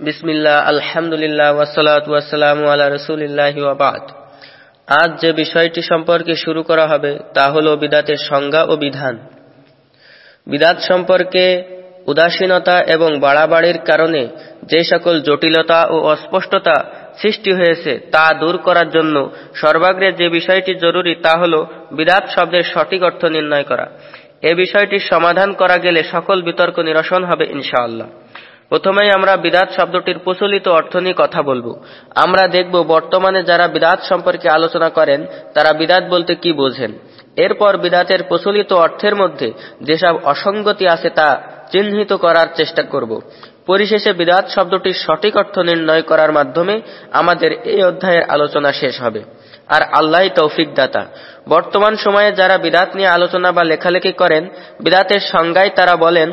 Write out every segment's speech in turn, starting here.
বিসমিল্লাহ, আলহামদুলিল্লাহ ওয়াসালাত ওয়াসালামু আলা রসুলিল্লাহ ওয়াবাদ আজ যে বিষয়টি সম্পর্কে শুরু করা হবে তা হল বিদাতের সংজ্ঞা ও বিধান। বিদাত সম্পর্কে উদাসীনতা এবং বাড়াবাড়ির কারণে যে সকল জটিলতা ও অস্পষ্টতা সৃষ্টি হয়েছে তা দূর করার জন্য সর্বাগ্রে যে বিষয়টি জরুরি তা হল বিদাত শব্দের সঠিক অর্থ নির্ণয় করা। এ বিষয়টির সমাধান করা গেলে সকল বিতর্ক নিরসন হবে ইনশাআল্লাহ। প্রথমেই আমরা বিদাত শব্দটির প্রচলিত অর্থ নিয়ে কথা বলব। আমরা দেখব বর্তমানে যারা বিদাত সম্পর্কে আলোচনা করেন, তারা বিদাত বলতে কি বোঝেন। এরপর বিদাতের প্রচলিত অর্থের মধ্যে যেসব অসঙ্গতি আছে তা চিহ্নিত করার চেষ্টা করব। পরিশেষে বিদাত শব্দটির সঠিক অর্থ নির্ণয় করার মাধ্যমে আমাদের এই অধ্যায়ের আলোচনা শেষ হবে। আর আল্লাহ তৌফিক দাতা। বর্তমান সময়ে যারা বিদাত নিয়ে আলোচনা বা লেখালেখি করেন, বিদাতের সংজ্ঞায় তারা বলেন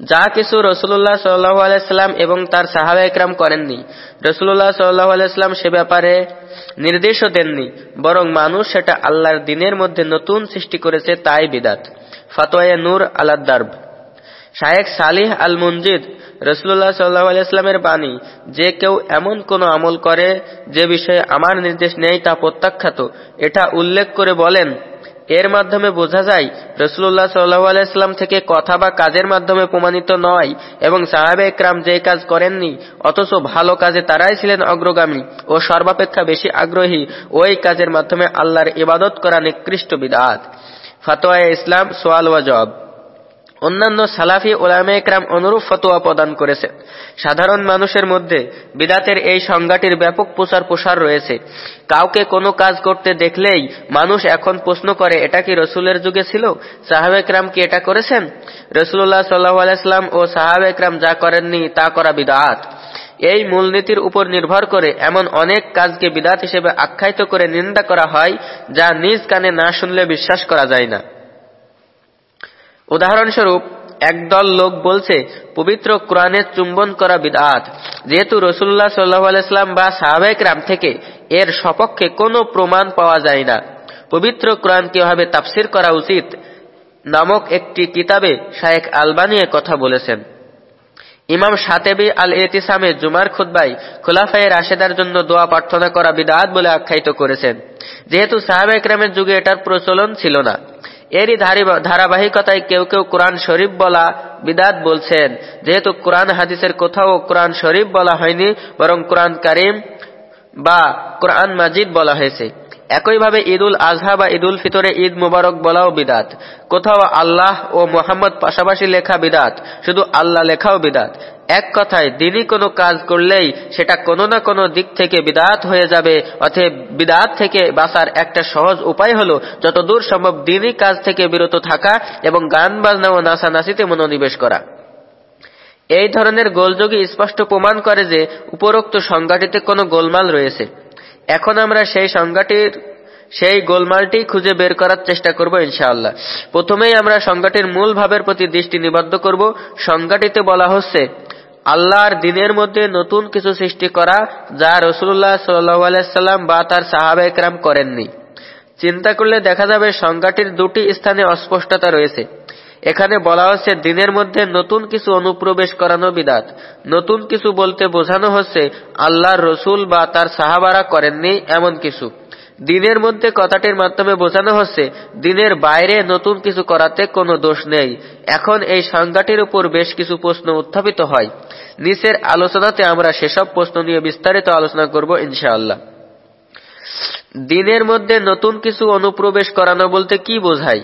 যা কিছু রসুল্লাহ সাল্লাহ আলাইস্লাম এবং তার সাহাবা একরাম করেননি। রসুল্লাহ সাল্লাহ আলাইস্লাম সে ব্যাপারে নির্দেশও দেননি, বরং মানুষ সেটা আল্লাহর দিনের মধ্যে নতুন সৃষ্টি করেছে তাই বিদাত। ফাতোয়া নূর আলাদ্দার্ব। শায়েক সালিহ আল মঞ্জিদ রসুল্লাহ সাল্লাহ আলাইস্লামের বাণী, যে কেউ এমন কোন আমল করে যে বিষয়ে আমার নির্দেশ নেই তা প্রত্যাখ্যাত। এটা উল্লেখ করে বলেন এর মাধ্যমে বোঝা যায় রসুল্লাহ সাল্লাহ থেকে কথা বা কাজের মাধ্যমে প্রমাণিত নয় এবং সাহাবে একরাম যে কাজ করেননি, অথচ ভালো কাজে তারাই ছিলেন অগ্রগামী ও সর্বাপেক্ষা বেশি আগ্রহী, ওই কাজের মাধ্যমে আল্লাহর ইবাদত করা নিকৃষ্ট বিদাত। ফাতোয়া ইসলাম সোয়াল ওয়াজব অন্যান্য সালাফি ওলামে একরাম অনুরূপ ফতোয়া প্রদান করেছে। সাধারণ মানুষের মধ্যে বিদাতের এই সংজ্ঞাটির ব্যাপক প্রচার প্রসার রয়েছে। কাউকে কোনো কাজ করতে দেখলেই মানুষ এখন প্রশ্ন করে, এটা কি রসুলের যুগে ছিল? সাহাবেকরাম কি এটা করেছেন? রসুল্লাহ সাল্লাহ আলাইসলাম ও সাহাবেকরাম যা করেননি তা করা বিদাত। এই মূলনীতির উপর নির্ভর করে এমন অনেক কাজকে বিদাত হিসেবে আখ্যায়িত করে নিন্দা করা হয়, যা নিজ কানে না শুনলে বিশ্বাস করা যায় না। উদাহরণস্বরূপ, একদল লোক বলছে, পবিত্র কোরআনের চুম্বন করা বিদাত। যেহেতু রসুল্লাহ সাল্লাহাম বা সাহাবেক রাম থেকে এর সপক্ষে কোনো প্রমাণ পাওয়া যায় না। পবিত্র কোরআন কীভাবে তাফসির করা উচিত? নামক একটি কিতাবে শায়েক আলবানি কথা বলেছেন। ইমাম সাতেবি আল এতিসামে জুমার খুদ্বাই খোলাফাই আশেদার জন্য দোয়া প্রার্থনা করা বিদাত বলে আখ্যায়িত করেছেন। যেহেতু সাহাবেকরামের যুগে এটার প্রচলন ছিল না। এরই ধারাবাহিকতায় কেউ কেউ কোরআন শরীফ বলা বিদাত বলছেন। যেহেতু কোরআন হাদিসের কোথাও কোরআন শরীফ বলা হয়নি, বরং কোরআন করিম বা কোরআন মাজিদ বলা হয়েছে। একইভাবে ঈদুল আজহা বা ঈদুল ফিতরে ঈদ মুবারক বলাও বিদাত। কোথাও আল্লাহ ও মোহাম্মদ পাশাপাশি লেখা বিদাত, শুধু আল্লাহ লেখাও বিদাত। এক কথায়, দিনই কোনো কাজ করলেই সেটা কোনো না কোনো দিক থেকে বিদাত হয়ে যাবে অথবা বিদাত থেকে বাঁচার একটা সহজ উপায় হলো, যতদূর সম্ভব দিনই কাজ থেকে বিরত থাকা এবং গান বাজনা ও নাচানাচিতে মনোনিবেশ করা। এই ধরনের গোলযোগী স্পষ্ট প্রমাণ করে যে উপরোক্ত সংজ্ঞাটিতে কোনো গোলমাল রয়েছে। এখন আমরা সেই সংজ্ঞাটির, সেই গোলমালটি খুঁজে বের করার চেষ্টা করব ইনশাআল্লাহ। প্রথমেই আমরা সংজ্ঞাটির মূল ভাবের প্রতি দৃষ্টি নিবদ্ধ করব। সংজ্ঞাটিতে বলা হচ্ছে, আল্লাহর দিনের মধ্যে নতুন কিছু সৃষ্টি করা যা রসুল্লাহ সাল্লাম বা তার সাহাবা একরাম করেননি। চিন্তা করলে দেখা যাবে সংজ্ঞাটির দুটি স্থানে অস্পষ্টতা রয়েছে। এখানে বলা হচ্ছে, দিনের মধ্যে নতুন কিছু অনুপ্রবেশ করানো বিদাত। নতুন কিছু বলতে বোঝানো হচ্ছে, আল্লাহর রসুল বা তার সাহাবারা করেননি এমন কিছু। দিনের মধ্যে কথাটির মাধ্যমে বোঝানো হচ্ছে, দিনের বাইরে নতুন কিছু করাতে কোনো দোষ নেই। এখন এই সংজ্ঞাটির উপর বেশ কিছু প্রশ্ন উত্থাপিত হয়। নিচের আলোচনাতে আমরা সেসব প্রশ্ন নিয়ে বিস্তারিত আলোচনা করব ইনশাআল্লাহ। দিনের মধ্যে নতুন কিছু অনুপ্রবেশ করানো বলতে কি বোঝায়?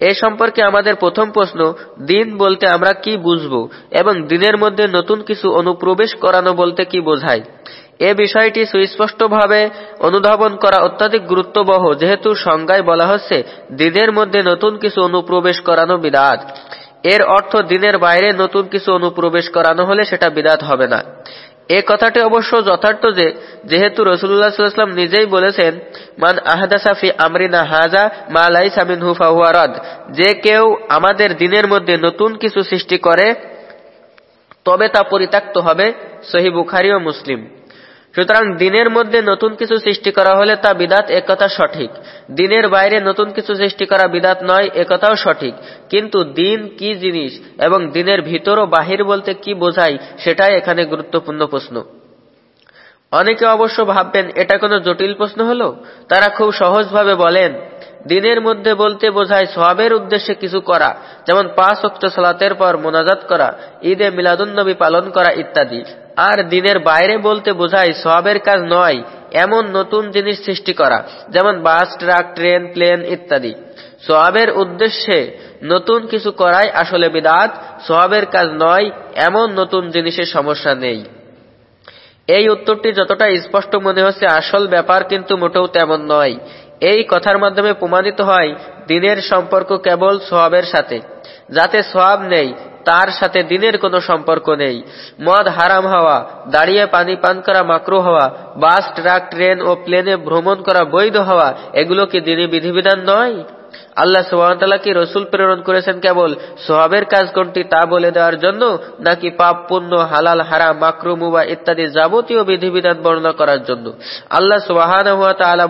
এ সম্পর্কে আমাদের প্রথম প্রশ্ন, দিন বলতে আমরা কি বুঝব এবং দিনের মধ্যে নতুন কিছু অনুপ্রবেশ করানো বলতে কি বোঝায়? এ বিষয়টি সুস্পষ্টভাবে অনুধাবন করা অত্যাধিক গুরুত্ববহ, যেহেতু সংজ্ঞায় বলা হচ্ছে দিনের মধ্যে নতুন কিছু অনুপ্রবেশ করানো বিদাত। এর অর্থ দিনের বাইরে নতুন কিছু অনুপ্রবেশ করানো হলে সেটা বিদাত হবে না। এ কথাটি অবশ্য যথার্থ যে, যেহেতু রসুল্লাহাম নিজেই বলেছেন, মান আহদাসাফি আমরিনা হাজা মা শামিন হুফা ফাহুয়ারদ যে কেউ আমাদের দিনের মধ্যে নতুন কিছু সৃষ্টি করে, তবে তা পরিত্যক্ত হবে সহি বুখারি ও মুসলিম। সুতরাং দিনের মধ্যে নতুন কিছু সৃষ্টি করা হলে তা বিদাত একথা সঠিক। দিনের বাইরে নতুন কিছু সৃষ্টি করা বিদাত নয় একথাও সঠিক। কিন্তু দিন কি জিনিস এবং দিনের ভিতর ও বাহির বলতে কি বোঝায়, সেটাই এখানে গুরুত্বপূর্ণ প্রশ্ন। অনেকে অবশ্য ভাববেন, এটা কোনো জটিল প্রশ্ন হলো? তারা খুব সহজভাবে বলেন, দিনের মধ্যে বলতে বোঝায় সবের উদ্দেশ্যে কিছু করা, যেমন পাঁচ অক্ট সালাতের পর মোনাজাত করা, ঈদে মিলাদুন্নবী পালন করা ইত্যাদি। আর দিনের বাইরে বলতে বোঝায় সবের কাজ নয়, এমন নতুন জিনিস সৃষ্টি করা, যেমন বাস, ট্রাক, ট্রেন, প্লেন ইত্যাদি। সোয়াবের উদ্দেশ্যে নতুন কিছু করাই আসলে বিদাত সোয়াবের কাজ নয়, এমন নতুন জিনিসের সমস্যা নেই। এই উত্তরটি যতটা স্পষ্ট মনে হচ্ছে, আসল ব্যাপার কিন্তু মোটেও তেমন নয়। এই কথার মাধ্যমে প্রমাণিত হয় দিনের সম্পর্ক কেবল সোয়াবের সাথে, যাতে সোয়াব নেই তার সাথে দিনের কোনো সম্পর্ক নেই। মদ হারাম হওয়া, দাঁড়িয়ে পানি পান করা মাকরু হওয়া, বাস, ট্রাক, ট্রেন ও প্লেনে ভ্রমণ করা বৈধ হওয়া, এগুলো কি দিনী বিধিবিধান নয়? আল্লাহ সুবাহতাল্লাহ কি রসুল প্রেরণ করেছেন কেবল সোহাবের কাজ কোনটি তা বলে দেওয়ার জন্য, নাকি পাপ, পুণ্য, হালাল হারা মাকরু মুবা ইত্যাদি যাবতীয় বিধিবিধান বর্ণনা করার জন্য? আল্লাহ সুবাহান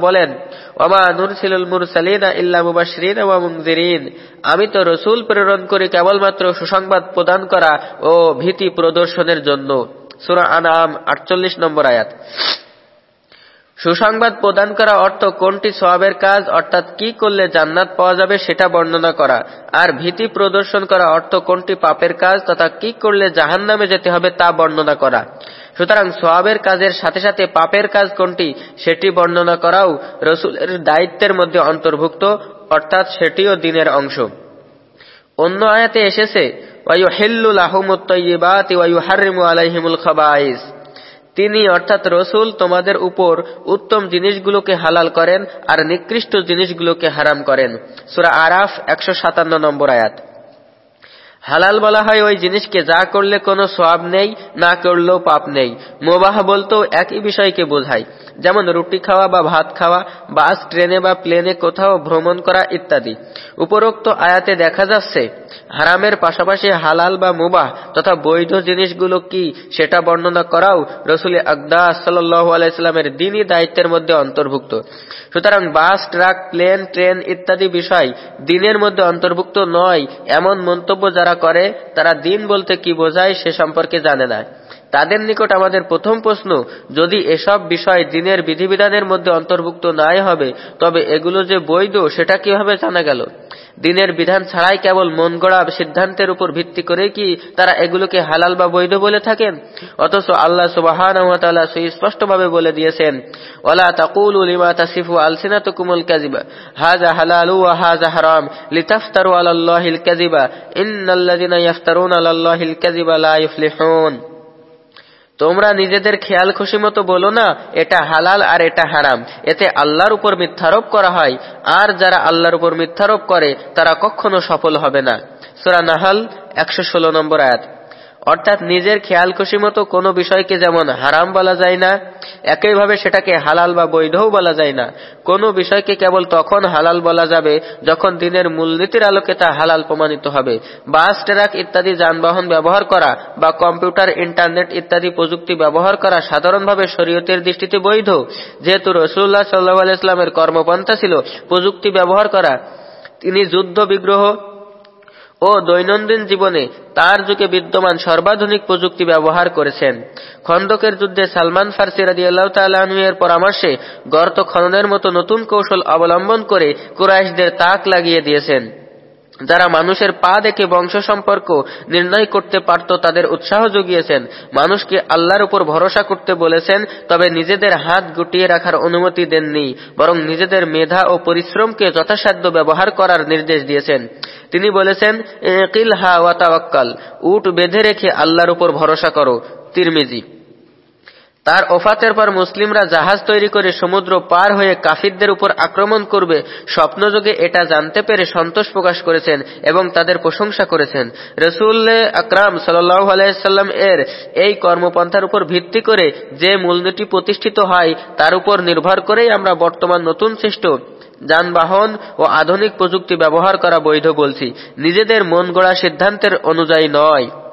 বলেন ওমা নুরসিলুল আমি তো রসুল প্রেরণ করি কেবলমাত্র সুসংবাদ প্রদান করা ও ভীতি প্রদর্শনের জন্য। সূরা আনাম 48 নম্বর আয়াত। সুসংবাদ প্রদান করা অর্থ কোনটি সবাবের কাজ, অর্থাৎ কি করলে জান্নাত পাওয়া যাবে সেটা বর্ণনা করা। আর ভীতি প্রদর্শন করা অর্থ কোনটি পাপের কাজ তথা কি করলে জাহান নামে যেতে হবে তা বর্ণনা করা। সুতরাং সোয়াবের কাজের সাথে সাথে পাপের কাজ কোনটি সেটি বর্ণনা করাও রসুলের দায়িত্বের মধ্যে অন্তর্ভুক্ত, অর্থাৎ সেটিও দিনের অংশ। অন্য আয়াতে এসেছে ওয়াইউ হেল্লুল আহমুত্তইবাত ওয়াইউ হারিমু আলাইহিমুল খাবাইস তিনি অর্থাৎ রসুল তোমাদের উপর উত্তম জিনিসগুলোকে হালাল করেন আর নিকৃষ্ট জিনিসগুলোকে হারাম করেন। সুরা আরাফ একশো সাতান্ন নম্বর আয়াত। হালাল বলা হয়, ওই জিনিসকে যা করলে কোনো সোয়াব নেই, না করলেও পাপ নেই। মোবাহ বলতেও একই বিষয়কে বোঝায়। যেমন রুটি খাওয়া বা ভাত খাওয়া, বাস, ট্রেনে বা প্লেনে কোথাও ভ্রমণ করা ইত্যাদি। উপরোক্ত আয়াতে দেখা যাচ্ছে, হারামের পাশাপাশি হালাল বা মুবাহ তথা বৈধ জিনিসগুলো কি সেটা বর্ণনা করাও রসুল আকদা সাল্লাহ দিনই দায়িত্বের মধ্যে অন্তর্ভুক্ত। সুতরাং বাস, ট্রাক, প্লেন, ট্রেন ইত্যাদি বিষয় দিনের মধ্যে অন্তর্ভুক্ত নয়। এমন মন্তব্য যারা করে, তারা দিন বলতে কি বোঝায় সে সম্পর্কে জানে না। তাদের নিকট আমাদের প্রথম প্রশ্ন, যদি এসব বিষয় দিনের বিধিবিধানের মধ্যে অন্তর্ভুক্ত নাই হবে, তবে এগুলো যে বৈধ, সেটা কীভাবে জানা গেল? দিনের বিধান ছাড়াই কেবল মন গড়া সিদ্ধান্তের উপর ভিত্তি করে কি তারা এগুলোকে হালাল বা বৈধ বলে থাকেন? অথচ আল্লাহ সুবাহান সুস্পষ্টভাবে বলে দিয়েছেন ওলা তাকুল লিমা তাসিফু আলসিনাতুকুমুল কাজিবা হাজা হালালু ওয়া হাজা হারাম, লিতাফতারু আলাল্লাহিল কাজিবা ইন্নাল্লাযিনা ইয়াফতারুনা আলাল্লাহিল কাজিবা লা ইফলিহুন। তোমরা নিজেদের খেয়াল খুশি মতো বলো না, এটা হালাল আর এটা হারাম। এতে আল্লাহর উপর মিথ্যারোপ করা হয়, আর যারা আল্লাহর উপর মিথ্যারোপ করে, তারা কখনো সফল হবে না। সুরা নাহাল, একশো ষোলো নম্বর আয়াত। অর্থাৎ নিজের খেয়াল খুশি মতো কোনো বিষয়কে যেমন হারাম বলা যায় না, একইভাবে সেটাকে হালাল বা বৈধও বলা যায় না। কোনো বিষয়কে কেবল তখন হালাল বলা যাবে যখন দিনের মূলনীতির আলোকে তা হালাল প্রমাণিত হবে। বাস, ট্রাক ইত্যাদি যানবাহন ব্যবহার করা বা কম্পিউটার, ইন্টারনেট ইত্যাদি প্রযুক্তি ব্যবহার করা সাধারণভাবে শরীয়তের দৃষ্টিতে বৈধ। যেহেতু রসুল্লাহ সাল্লাহ ইসলামের কর্মপন্থা ছিল প্রযুক্তি ব্যবহার করা, তিনি যুদ্ধ বিগ্রহ ও দৈনন্দিন জীবনে তার যুগে বিদ্যমান সর্বাধুনিক প্রযুক্তি ব্যবহার করেছেন। খন্দকের যুদ্ধে সালমান ফার্সি রাজি আল্লাহ এর পরামর্শে গর্ত খননের মতো নতুন কৌশল অবলম্বন করে কুরাইশদের তাক লাগিয়ে দিয়েছেন। যারা মানুষের পা দেখে বংশ সম্পর্ক নির্ণয় করতে পারত, তাদের উৎসাহ জুগিয়েছেন। মানুষকে আল্লাহর উপর ভরসা করতে বলেছেন, তবে নিজেদের হাত গুটিয়ে রাখার অনুমতি দেননি, বরং নিজেদের মেধা ও পরিশ্রমকে যথাসাধ্য ব্যবহার করার নির্দেশ দিয়েছেন। তিনি বলেছেন কিল হা ওয়াতাওয়াক্কাল উট বেঁধে রেখে আল্লাহর উপর ভরসা করো। তিরমিজি তার ওফাতের পর মুসলিমরা জাহাজ তৈরি করে সমুদ্র পার হয়ে কাফিরদের উপর আক্রমণ করবে। স্বপ্নযোগে এটা জানতে পেরে সন্তোষ প্রকাশ করেছেন এবং তাদের প্রশংসা করেছেন। রসুল্লে আকরাম সাল্লাহ আলাইসাল্লাম এর এই কর্মপন্থার উপর ভিত্তি করে যে মূলনীতি প্রতিষ্ঠিত হয়, তার উপর নির্ভর করেই আমরা বর্তমান নতুন সৃষ্ট যানবাহন ও আধুনিক প্রযুক্তি ব্যবহার করা বৈধ বলছি। নিজেদের মন গড়া সিদ্ধান্তের অনুযায়ী নয়।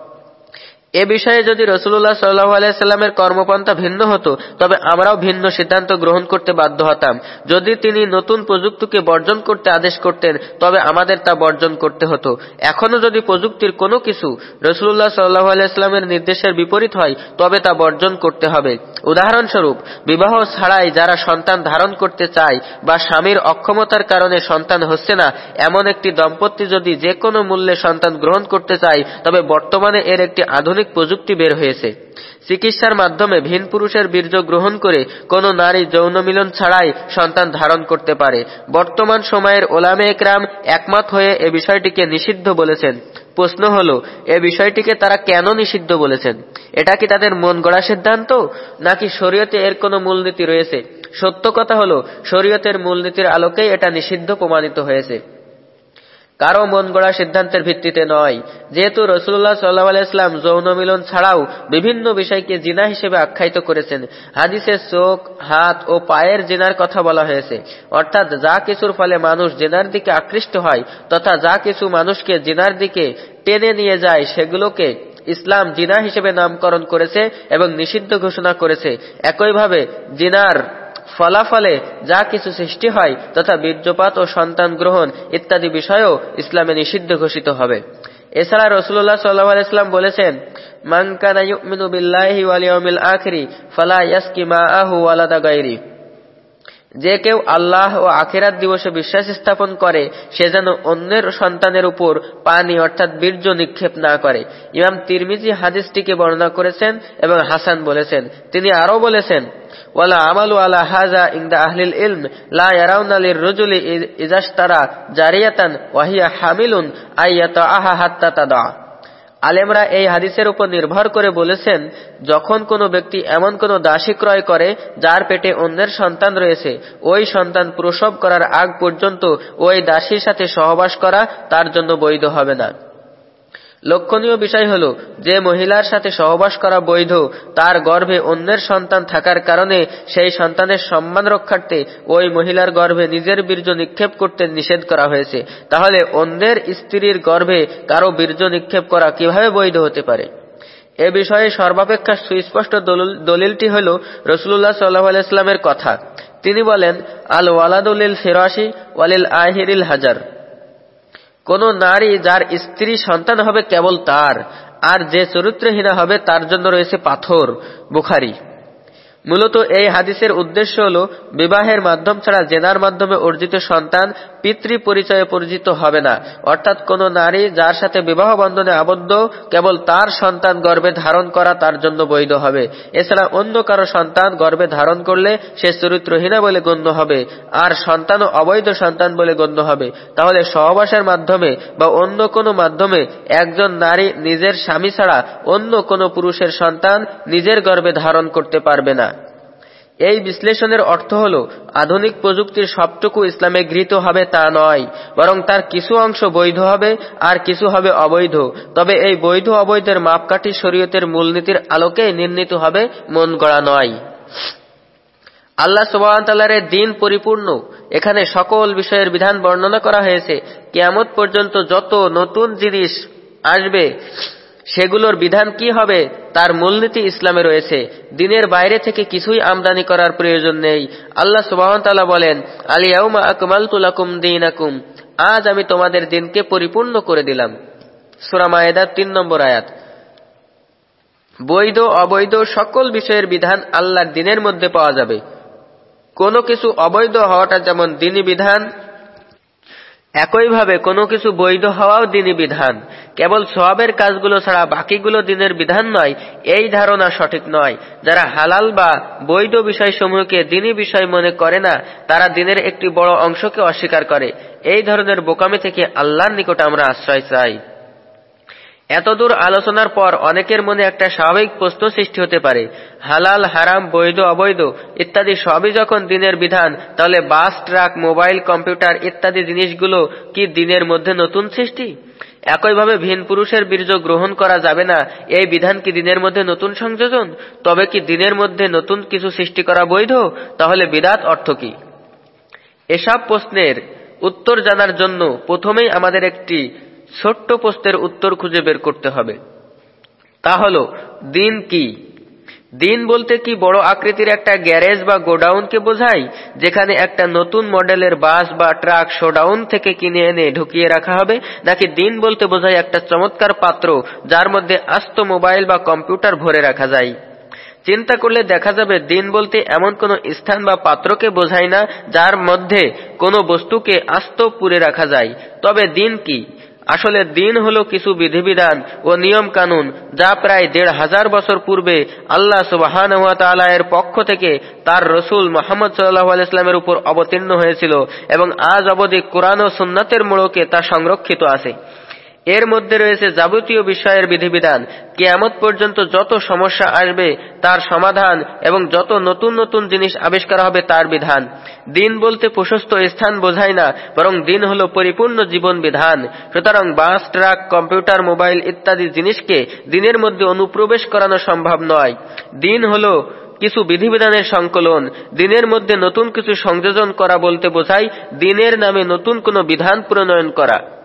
এ বিষয়ে যদি রসুল্লাহ সাল্লাহ আলাইস্লামের কর্মপন্থা ভিন্ন হতো, তবে আমরাও ভিন্ন সিদ্ধান্ত গ্রহণ করতে বাধ্য হতাম। যদি তিনি নতুন প্রযুক্তিকে বর্জন করতে আদেশ করতেন, তবে আমাদের তা বর্জন করতে হতো। এখনও যদি প্রযুক্তির কোনো কিছু রসুল্লাহ সাল্লাহ আলাইস্লামের নির্দেশের বিপরীত হয়, তবে তা বর্জন করতে হবে। উদাহরণস্বরূপ, বিবাহ ছাড়াই যারা সন্তান ধারণ করতে চায় বা স্বামীর অক্ষমতার কারণে সন্তান হচ্ছে না, এমন একটি দম্পতি যদি যে কোনো মূল্যে সন্তান গ্রহণ করতে চায়, তবে বর্তমানে এর একটি আধুনিক আধুনিক প্রযুক্তি বের হয়েছে। চিকিৎসার মাধ্যমে ভিন পুরুষের বীর্য গ্রহণ করে কোন নারী যৌন মিলন ছাড়াই সন্তান ধারণ করতে পারে। বর্তমান সময়ের ওলামে একরাম একমত হয়ে এ বিষয়টিকে নিষিদ্ধ বলেছেন। প্রশ্ন হল, এ বিষয়টিকে তারা কেন নিষিদ্ধ বলেছেন? এটা কি তাদের মন গড়া সিদ্ধান্ত, নাকি শরীয়তে এর কোনো মূলনীতি রয়েছে? সত্য কথা হল, শরীয়তের মূলনীতির আলোকেই এটা নিষিদ্ধ প্রমাণিত হয়েছে। কারও মন গড়া সিদ্ধান্তের ভিত্তিতে নয়। যেহেতু রসুল্লাহ সাল্লাহ আলাইসলাম যৌন মিলন ছাড়াও বিভিন্ন বিষয়কে জিনা হিসেবে আখ্যায়িত করেছেন, হাদিসে চোখ, হাত ও পায়ের জেনার কথা বলা হয়েছে। অর্থাৎ যা কিছুর ফলে মানুষ জেনার দিকে আকৃষ্ট হয় তথা যা কিছু মানুষকে জিনার দিকে টেনে নিয়ে যায়, সেগুলোকে ইসলাম জিনা হিসেবে নামকরণ করেছে এবং নিষিদ্ধ ঘোষণা করেছে। একইভাবে জিনার ফলাফলে যা কিছু সৃষ্টি হয় তথা বীর্যপাত ও সন্তান গ্রহণ ইত্যাদি বিষয়েও ইসলামে নিষিদ্ধ ঘোষিত হবে। এছাড়া রসুল্লাহ সাল্লাহ ইসলাম বলেছেন মাংকানা ইউমিনু বিল্লাহি ওয়াল ইয়াউমিল আখিরি, ফালা ইয়াসকি মাআহু ওয়ালাদা গায়রি। যে কেউ আল্লাহ ও আখেরাত দিবসে বিশ্বাস স্থাপন করে, সে যেন অন্যের সন্তানের উপর পানি অর্থাৎ বীর্য নিক্ষেপ না করে। ইমাম তিরমিজি হাদিসটিকে বর্ণনা করেছেন এবং হাসান বলেছেন। তিনি আরও বলেছেন, ওয়ালা আমালু আলেমরা এই হাদিসের উপর নির্ভর করে বলেছেন, যখন কোনো ব্যক্তি এমন কোনো দাসী ক্রয় করে, যার পেটে অন্যের সন্তান রয়েছে, ওই সন্তান প্রসব করার আগ পর্যন্ত ওই দাসীর সাথে সহবাস করা তার জন্য বৈধ হবে না। লক্ষণীয় বিষয় হল, যে মহিলার সাথে সহবাস করা বৈধ, তার গর্ভে অন্যের সন্তান থাকার কারণে সেই সন্তানের সম্মান রক্ষার্থে ওই মহিলার গর্ভে নিজের বীর্য নিক্ষেপ করতে নিষেধ করা হয়েছে। তাহলে অন্যের স্ত্রীর গর্ভে কারও বীর্য নিক্ষেপ করা কীভাবে বৈধ হতে পারে? এ বিষয়ে সর্বাপেক্ষা সুস্পষ্ট দলিলটি হল রসুল্লাহ সাল্লাহ আলাইস্লামের কথা। তিনি বলেন আল ওয়ালাদুলিল ফিরাসি ওয়ালিল আহিরিল হাজার। কোন নারী যার স্ত্রী সন্তান হবে কেবল তার, আর যে চরিত্রহীনা হবে তার জন্য রয়েছে পাথর, বুখারি। মূলত এই হাদিসের উদ্দেশ্য হল বিবাহের মাধ্যম ছাড়া জেনার মাধ্যমে অর্জিত সন্তান পিতৃ পরিচয়ে পরিচিত হবে না। অর্থাৎ কোন নারী যার সাথে বিবাহ বন্ধনে আবদ্ধ, কেবল তার সন্তান গর্ভে ধারণ করা তার জন্য বৈধ হবে। এছাড়া অন্য কারও সন্তান গর্ভে ধারণ করলে সে চরিত্রহীনা বলে গণ্য হবে, আর সন্তানও অবৈধ সন্তান বলে গণ্য হবে। তাহলে সহবাসের মাধ্যমে বা অন্য কোনো মাধ্যমে একজন নারী নিজের স্বামী ছাড়া অন্য কোনো পুরুষের সন্তান নিজের গর্ভে ধারণ করতে পারবে না। এই বিশ্লেষণের অর্থ হল, আধুনিক প্রযুক্তির সবটুকু ইসলামে গৃহীত হবে তা নয়, বরং তার কিছু অংশ বৈধ হবে আর কিছু হবে অবৈধ। তবে এই বৈধ অবৈধের মাপকাঠি শরীয়তের মূলনীতির আলোকে নির্ণীত হবে মন গড়া নয়। আল্লাহ সুবাহতাল্লার দিন পরিপূর্ণ। এখানে সকল বিষয়ের বিধান বর্ণনা করা হয়েছে। কেয়ামত পর্যন্ত যত নতুন জিনিস আসবে সেগুলোর বিধান কি হবে? তার মূলনীতি ইসলামে রয়েছে। দিনের বাইরে থেকে কিছুই আমদানি করার প্রয়োজন নেই। আল্লাহ সুবাহতাল্লাহ বলেন আলিয়াউমা আকমাল তুলাকুম দিন আকুম আজ আমি তোমাদের দিনকে পরিপূর্ণ করে দিলাম। সুরামায়েদার তিন নম্বর আয়াত। বৈধ, অবৈধ সকল বিষয়ের বিধান আল্লাহর দিনের মধ্যে পাওয়া যাবে। কোনো কিছু অবৈধ হওয়াটা যেমন দিনী বিধান একইভাবে কোনো কিছু বৈধ হওয়াও দিনী বিধান। কেবল সবের কাজগুলো ছাড়া বাকিগুলো দিনের বিধান নয়, এই ধারণা সঠিক নয়। যারা হালাল বা বৈধ বিষয়সমূহকে দিনী বিষয় মনে করে না, তারা দিনের একটি বড় অংশকে অস্বীকার করে। এই ধরনের বোকামি থেকে আল্লাহর নিকট আমরা আশ্রয় চাই। এতদূর আলোচনার পর অনেকের মনে একটা স্বাভাবিক প্রশ্ন সৃষ্টি হতে পারে। হালাল, হারাম, বৈধ, অবৈধ ইত্যাদি সবই যখন দিনের বিধান, তাহলে বাস, ট্রাক, মোবাইল, কম্পিউটার ইত্যাদি জিনিসগুলো কি দিনের মধ্যে নতুন সৃষ্টি? একইভাবে ভিন পুরুষের বীর্য গ্রহণ করা যাবে না, এই বিধান কি দিনের মধ্যে নতুন সংযোজন? তবে কি দিনের মধ্যে নতুন কিছু সৃষ্টি করা বৈধ? তাহলে বিদাত অর্থ কি? এসব প্রশ্নের উত্তর জানার জন্য প্রথমেই আমাদের একটি ছোট্ট প্রশ্নের উত্তর খুঁজে বের করতে হবে। তা হল, দিন কি? দিন বলতে কি বড় আকৃতির একটা গ্যারেজ বা গোডাউনকে বোঝায়, যেখানে একটা নতুন মডেলের বাস বা ট্রাক শোডাউন থেকে কিনে এনে ঢুকিয়ে রাখা হবে, নাকি দিন বলতে বোঝায় একটা চমৎকার পাত্র, যার মধ্যে আস্ত মোবাইল বা কম্পিউটার ভরে রাখা যায়? চিন্তা করলে দেখা যাবে দিন বলতে এমন কোন স্থান বা পাত্রকে বোঝায় না, যার মধ্যে কোনো বস্তুকে আস্ত পুরে রাখা যায়। তবে দিন কি? আসলে দিন হল কিছু বিধিবিধান ও নিয়ম কানুন যা প্রায় দেড় হাজার বছর পূর্বে আল্লাহ সুবাহান এর পক্ষ থেকে তার রসুল মোহাম্মদ সাল্লাহ ইসলামের উপর অবতীর্ণ হয়েছিল এবং আজ অবধি কোরআন ও সুন্নাতের মোড়কে তা সংরক্ষিত আছে। এর মধ্যে রয়েছে যাবতীয় বিষয়ের বিধিবিধান। কেয়ামত পর্যন্ত যত সমস্যা আসবে, তার সমাধান এবং যত নতুন নতুন জিনিস আবিষ্কার হবে, তার বিধান। দিন বলতে প্রশস্ত স্থান বোঝায় না, বরং দিন হল পরিপূর্ণ জীবন বিধান। সুতরাং বাস, ট্রাক, কম্পিউটার, মোবাইল ইত্যাদি জিনিসকে দিনের মধ্যে অনুপ্রবেশ করানো সম্ভব নয়। দিন হল কিছু বিধিবিধানের সংকলন। দিনের মধ্যে নতুন কিছু সংযোজন করা বলতে বোঝায়, দিনের নামে নতুন কোনো বিধান প্রণয়ন করা।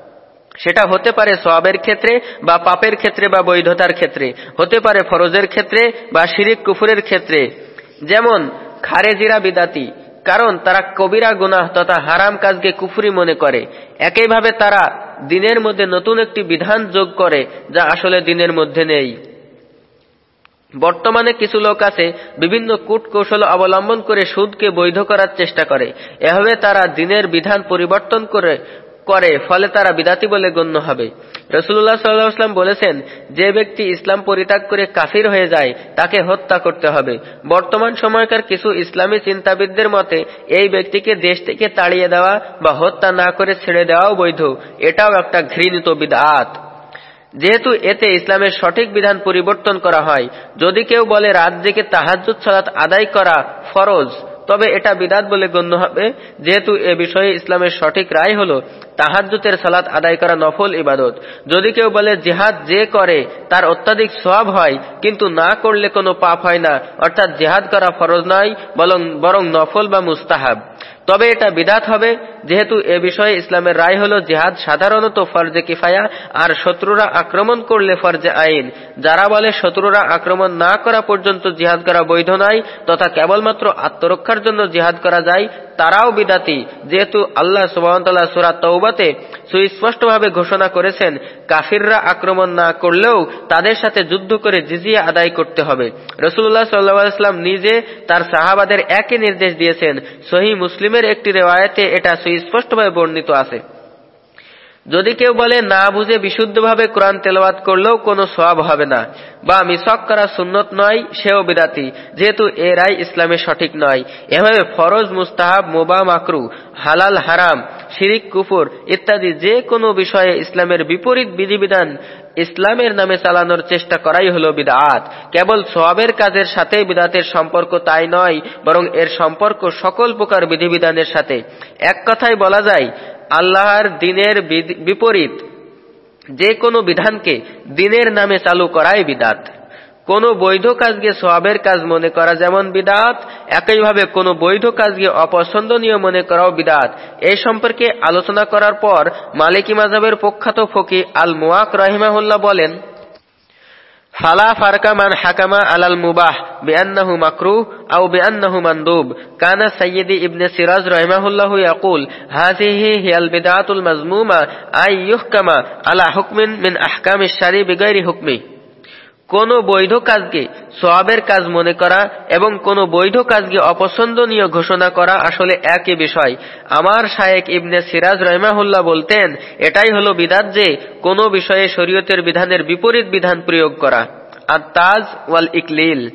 সেটা হতে পারে সবের ক্ষেত্রে বা পাপের ক্ষেত্রে বা বৈধতার ক্ষেত্রে, হতে পারে ফরজের ক্ষেত্রে বা শিরিক কুফুরের ক্ষেত্রে। যেমন খারেজিরা বিদাতি, কারণ তারা কবিরা গুনাহ তথা হারাম কাজকে কুফুরি মনে করে। একইভাবে তারা দিনের মধ্যে নতুন একটি বিধান যোগ করে, যা আসলে দিনের মধ্যে নেই। বর্তমানে কিছু লোক আছে, বিভিন্ন কূট কৌশল অবলম্বন করে সুদকে বৈধ করার চেষ্টা করে। এভাবে তারা দিনের বিধান পরিবর্তন করে করে, ফলে তারা বিদাতি বলে গণ্য হবে। রসুল্লাহ সাল্লাহাম বলেছেন, যে ব্যক্তি ইসলাম পরিত্যাগ করে কাফির হয়ে যায়, তাকে হত্যা করতে হবে। বর্তমান সময়কার কিছু ইসলামী চিন্তাবিদদের মতে, এই ব্যক্তিকে দেশ থেকে তাড়িয়ে দেওয়া বা হত্যা না করে ছেড়ে দেওয়াও বৈধ। এটাও একটা ঘৃণিত বিদাত। যেহেতু এতে ইসলামের সঠিক বিধান পরিবর্তন করা হয়, যদি কেউ বলে রাত জেগে তাহাজুদ সালাত আদায় করা ফরজ তবে এটা বিদাত বলে গণ্য হবে। যেহেতু এ বিষয়ে ইসলামের সঠিক রায় হল তাহাজুতের সালাত আদায় করা নফল ইবাদত। যদি কেউ বলে জেহাদ যে করে, তার অত্যাধিক সব হয়, কিন্তু না করলে কোনো পাপ হয় না, অর্থাৎ জেহাদ করা ফরজ নয় বরং নফল বা মুস্তাহাব। তবে এটা বিদাত হবে। যেহেতু এ বিষয়ে ইসলামের রায় হল জেহাদ, সাধারণত ফরজে কিফায়া, আর শত্রুরা আক্রমণ করলে ফরজে আইন। যারা বলে শত্রুরা আক্রমণ না করা পর্যন্ত জিহাদ করা বৈধ নয়, তথা কেবলমাত্র আত্মরক্ষার জন্য জিহাদ করা যায়, তারাও বিদাতি। যেহেতু আল্লাহ সুবাহতাল্লাহ সুরা তৌবাতে সুস্পষ্টভাবে ঘোষণা করেছেন, কাফিররা আক্রমণ না করলেও তাদের সাথে যুদ্ধ করে জিজিয়া আদায় করতে হবে। রসুল্লাহ সাল্লাহাম নিজে তার সাহাবাদের একই নির্দেশ দিয়েছেন সহি মুসলিমের একটি রেওয়ায়তে এটা সুস্পষ্টভাবে বর্ণিত আছে। যদি কেউ বলে না বুঝে বিশুদ্ধভাবে কোরআন তেলাওয়াত করলেও কোনো সব হবে না, বা মিসক করা সুন্নত নয়, সেও বিদাতি, যেহেতু এরাই ইসলামে সঠিক নয়। এভাবে ফরজ, মুস্তাহাব, মোবা, মাকরু, হালাল, হারাম, শিরিক, কুফুর ইত্যাদি যে কোনো বিষয়ে ইসলামের বিপরীত বিধিবিধান ইসলামের নামে চালানোর চেষ্টা করাই হল বিদাত। কেবল সবের কাজের সাথে বিদাতের সম্পর্ক তাই নয়, বরং এর সম্পর্ক সকল প্রকার বিধিবিধানের সাথে। এক কথায় বলা যায় আল্লাহর দিনের বিপরীত। যে কোনো বিধানকে দিনের নামে চালু করাই বিদাত। কোন বৈধ কাজকে সোয়াবের কাজ মনে করা যেমন বিদাত, একইভাবে কোন বৈধ কাজকে অপছন্দনীয় মনে করাও বিদাত। এই সম্পর্কে আলোচনা করার পর মালিকি মাজাবের প্রখ্যাত ফকি আল মুয়াক রহিমাহুল্লাহ বলেন ফালা ফারকা মান হাকামা আলাল মুবাহ বিআন্নাহু মাকরুহ আও বিআন্নাহু মানদুব কানা সাইয়্যিদি ইবনে সিরাজ রাহিমাহুল্লাহ ইয়াকুল হাযিহি হিয়াল বিদআতুল মাজমুমা আই ইউহকামা আলা হুকমিন মিন আহকামিশ শারি বিগাইরি হুকমি কোন বৈধ কাজকে সোয়াবের কাজ মনে করা এবং কোন বৈধ কাজকে অপছন্দনীয় ঘোষণা করা আসলে একই বিষয়। আমার শায়েক ইবনে সিরাজ রহমাহুল্লাহ বলতেন, এটাই হল বিদাত যে কোন বিষয়ে শরীয়তের বিধানের বিপরীত বিধান প্রয়োগ করা। আর তাজ ওয়াল ইকলিল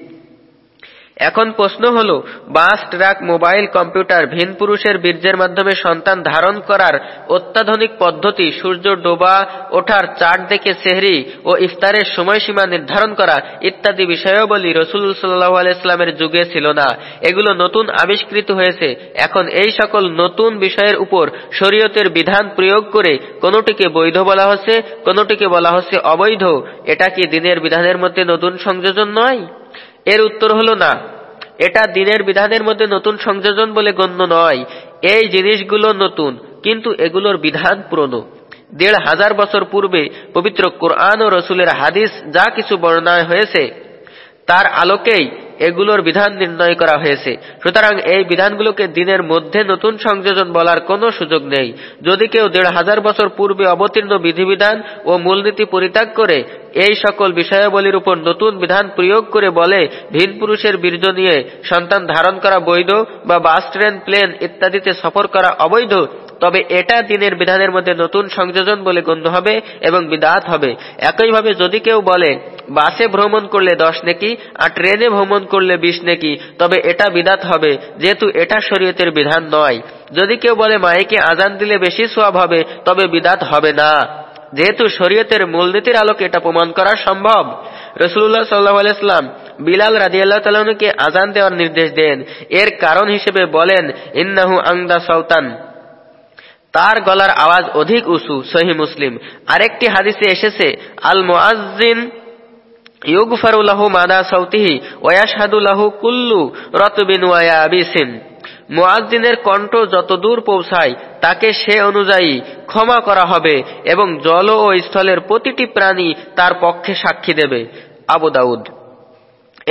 এখন প্রশ্ন হল, বাস, ট্রাক, মোবাইল, কম্পিউটার, ভিন পুরুষের বীর্যের মাধ্যমে সন্তান ধারণ করার অত্যাধুনিক পদ্ধতি, সূর্য ডোবা ওঠার চার দেখে সেহরি ও ইফতারের সময়সীমা নির্ধারণ করা ইত্যাদি বিষয়াবলী রসুল সাল্লাহ আলাইস্লামের যুগে ছিল না। এগুলো নতুন আবিষ্কৃত হয়েছে। এখন এই সকল নতুন বিষয়ের উপর শরীয়তের বিধান প্রয়োগ করে কোনটিকে বৈধ বলা হচ্ছে, কোনটিকে বলা হচ্ছে অবৈধ। এটা কি দিনের বিধানের মধ্যে নতুন সংযোজন নয়? এর উত্তর হলো না। এটা দিনের বিধানের মধ্যে নতুন সংযোজন বলে গণ্য নয়। এই জিনিসগুলো নতুন, কিন্তু এগুলোর বিধান পুরনো। দেড় হাজার বছর পূর্বে পবিত্র কোরআন ও রসুলের হাদিস যা কিছু বর্ণায় হয়েছে, তার আলোকেই এগুলোর বিধান নির্ণয় করা হয়েছে। সুতরাং এই বিধানগুলোকে দিনের মধ্যে নতুন সংযোজন বলার কোনো সুযোগ নেই। যদি কেউ দেড় হাজার বছর পূর্বে অবতীর্ণ বিধিবিধান ও মূলনীতি পরিত্যাগ করে এই সকল বিষয়াবলীর উপর নতুন বিধান প্রয়োগ করে বলে ভিন পুরুষের বীর্য নিয়ে সন্তান ধারণ করা বৈধ বা বাস ট্রেন প্লেন ইত্যাদিতে সফর করা অবৈধ তবে এটা দিনের বিধানের মধ্যে নতুন সংযোজন বলে গণ্য হবে এবং বিদাত হবে। একইভাবে যদি কেউ বলে, বাসে ভ্রমণ করলে দশ নেকি, আর ট্রেনে ভ্রমণ করলে বিশ নেকি, তবে এটা বিদাত হবে, যেহেতু এটা শরীয়তের বিধান নয়। যদি কেউ বলে মাইকে আজান দিলে বেশি সোয়াব হবে, তবে বিদাত হবে না। যেহেতু শরীয়তের মূলনীতির আলোকে এটা প্রমাণ করা সম্ভব। রসুল্লাহ সাল্লাহ আলাইসলাম বিলাল রাজিয়াল্লাহ তালকে আজান দেওয়ার নির্দেশ দেন। এর কারণ হিসেবে বলেন, ইন্নাহু আংদা সৌতান তার গলার আওয়াজ অধিক উঁচু, সহি মুসলিম। আরেকটি হাদিসে এসেছে আল মোয়াজিন ইউগফারুল্লাহু মাদা সৌতিহি ওয়াশহাদুল্লাহু কুল্লু রতবিন ওয়াবিসিন মুয়াজ্জিনের কণ্ঠ যত দূর পৌঁছায়, তাকে সে অনুযায়ী ক্ষমা করা হবে এবং জল ও স্থলের প্রতিটি প্রাণী তার পক্ষে সাক্ষী দেবে। আবু দাউদ।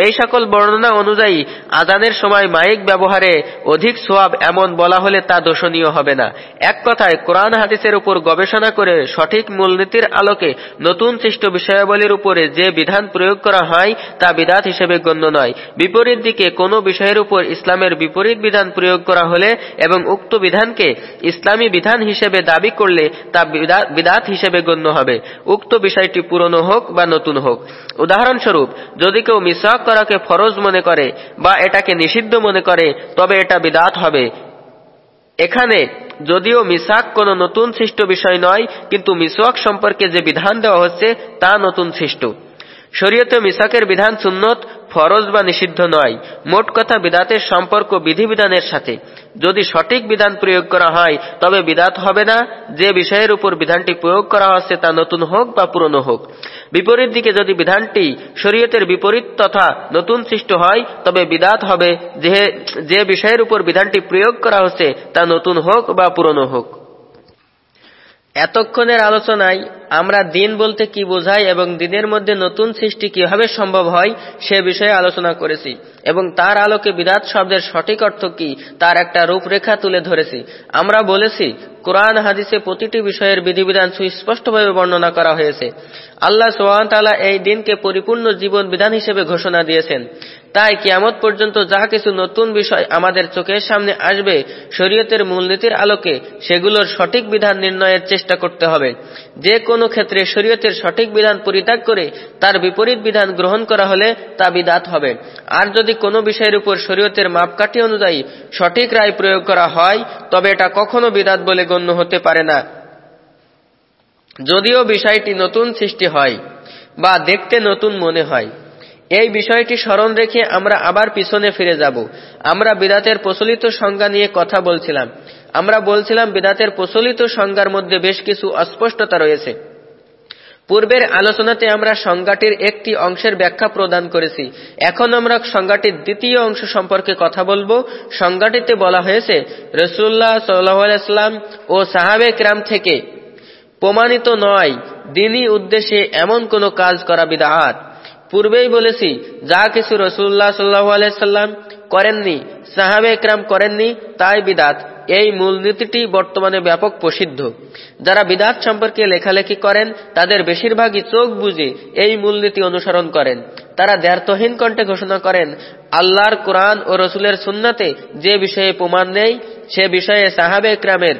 এই সকল বর্ণনা অনুযায়ী আজানের সময় মাইক ব্যবহারে অধিক সোয়াব এমন বলা হলে তা দোষণীয় হবে না। এক কথায় কোরআন হাদিসের উপর গবেষণা করে সঠিক মূলনীতির আলোকে নতুন সৃষ্ট বিষয়াবলীর উপরে যে বিধান প্রয়োগ করা হয়, তা বিধাত হিসেবে গণ্য নয়। বিপরীত দিকে কোনো বিষয়ের উপর ইসলামের বিপরীত বিধান প্রয়োগ করা হলে এবং উক্ত বিধানকে ইসলামী বিধান হিসেবে দাবি করলে তা বিদাত হিসেবে গণ্য হবে। উক্ত বিষয়টি পুরনো হোক বা নতুন হোক। উদাহরণস্বরূপ, যদি কেউ মিসাক করাকে ফরজ মনে করে বা এটাকে নিষিদ্ধ মনে করে, তবে এটা বিদাত হবে। এখানে যদিও মিসাক কোনো নতুন সৃষ্ট বিষয় নয়, কিন্তু মিসওয়াক সম্পর্কে যে বিধান দেওয়া হচ্ছে তা নতুন সৃষ্ট। শরীয়তে মিসাকের বিধান সুন্নত ফরজ বা নিষিদ্ধ নয়। মোট কথা বিদাতের সম্পর্ক বিধিবিধানের সাথে। যদি সঠিক বিধান প্রয়োগ করা হয়, তবে বিদাত হবে না। যে বিষয়ের উপর বিধানটি প্রয়োগ করা হচ্ছে, তা নতুন হোক বা পুরনো হোক। বিপরীত দিকে যদি বিধানটি শরীয়তের বিপরীত তথা নতুন সৃষ্ট হয়, তবে বিদাত হবে। যে বিষয়ের উপর বিধানটি প্রয়োগ করা হচ্ছে, তা নতুন হোক বা পুরনো হোক। এতক্ষণের আলোচনায় আমরা দিন বলতে কি বোঝাই এবং দিনের মধ্যে নতুন সৃষ্টি কীভাবে সম্ভব হয় সে বিষয়ে আলোচনা করেছি এবং তার আলোকে বিরাট শব্দের সঠিক অর্থ কি তার একটা রূপরেখা তুলে ধরেছি। আমরা বলেছি, কোরআন হাদিসে প্রতিটি বিষয়ের বিধিবিধান সুস্পষ্টভাবে বর্ণনা করা হয়েছে। আল্লাহ সোহানতালা এই দিনকে পরিপূর্ণ জীবন বিধান হিসেবে ঘোষণা দিয়েছেন। তাই কিয়ামত পর্যন্ত যা কিছু নতুন বিষয় আমাদের চোখের সামনে আসবে, শরীয়তের মূলনীতির আলোকে সেগুলোর সঠিক বিধান নির্ণয়ের চেষ্টা করতে হবে। যে কোনো ক্ষেত্রে শরীয়তের সঠিক বিধান পরিত্যাগ করে তার বিপরীত বিধান গ্রহণ করা হলে তা বিদাত হবে। আর যদি কোনো বিষয়ের উপর শরীয়তের মাপকাঠি অনুযায়ী সঠিক রায় প্রয়োগ করা হয়, তবে এটা কখনো বিদাত বলে গণ্য হতে পারে না। যদিও বিষয়টি নতুন সৃষ্টি হয় বা দেখতে নতুন মনে হয়। এই বিষয়টি স্মরণ রেখে আমরা আবার পিছনে ফিরে যাব। আমরা বিদাতের প্রচলিত সংজ্ঞা নিয়ে কথা বলছিলাম। আমরা বলছিলাম বিদাতের প্রচলিত সংজ্ঞার মধ্যে বেশ কিছু অস্পষ্টতা রয়েছে। পূর্বের আলোচনাতে আমরা সংজ্ঞাটির একটি অংশের ব্যাখ্যা প্রদান করেছি। এখন আমরা সংজ্ঞাটির দ্বিতীয় অংশ সম্পর্কে কথা বলব। সংজ্ঞাটিতে বলা হয়েছে রসুল্লাহ সাল্লাম ও সাহাবে ক্রাম থেকে প্রমাণিত নয়, দিনই উদ্দেশ্যে এমন কোনো কাজ করা বিদাত। পূর্বেই বলেছি, যা কিছু রসুল্লাহ সাল্লাহ আলাইসাল্লাম করেননি, সাহাবে একরাম করেননি, তাই বিদাত। এই মূলনীতিটি বর্তমানে ব্যাপক প্রসিদ্ধ। যারা বিদাত সম্পর্কে লেখালেখি করেন, তাদের বেশিরভাগই চোখ বুঝে এই মূলনীতি অনুসরণ করেন। তারা দ্ব্যর্থহীন কণ্ঠে ঘোষণা করেন, আল্লাহর কোরআন ও রসুলের সুন্নাতে যে বিষয়ে প্রমাণ নেই, সে বিষয়ে সাহাবে একরামের,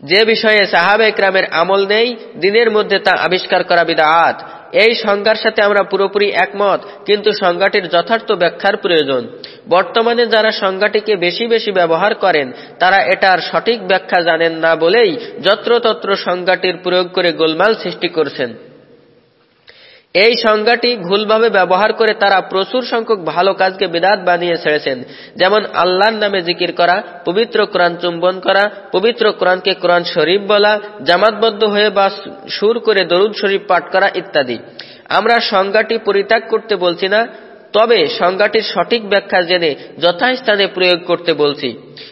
যে বিষয়ে সাহাবে একরামের আমল নেই, দিনের মধ্যে তা আবিষ্কার করা বিদাত। এই সংজ্ঞার সাথে আমরা পুরোপুরি একমত, কিন্তু সংজ্ঞাটির যথার্থ ব্যাখ্যার প্রয়োজন। বর্তমানে যারা সংজ্ঞাটিকে বেশি বেশি ব্যবহার করেন, তারা এটার সঠিক ব্যাখ্যা জানেন না বলেই যত্রতত্র সংজ্ঞাটির প্রয়োগ করে গোলমাল সৃষ্টি করছেন। এই সংজ্ঞাটি ভুলভাবে ব্যবহার করে তারা প্রচুর সংখ্যক ভালো কাজকে বিদাত বানিয়ে ছেড়েছেন। যেমন আল্লাহর নামে জিকির করা, পবিত্র কোরআন চুম্বন করা, পবিত্র কোরআনকে কোরআন শরীফ বলা, জামাতবদ্ধ হয়ে বা সুর করে দরুদ শরীফ পাঠ করা ইত্যাদি। আমরা সংজ্ঞাটি পরিত্যাগ করতে বলছি না তবে সংজ্ঞাটির সঠিক ব্যাখ্যা জেনে যথাস্থানে প্রয়োগ করতে বলছি।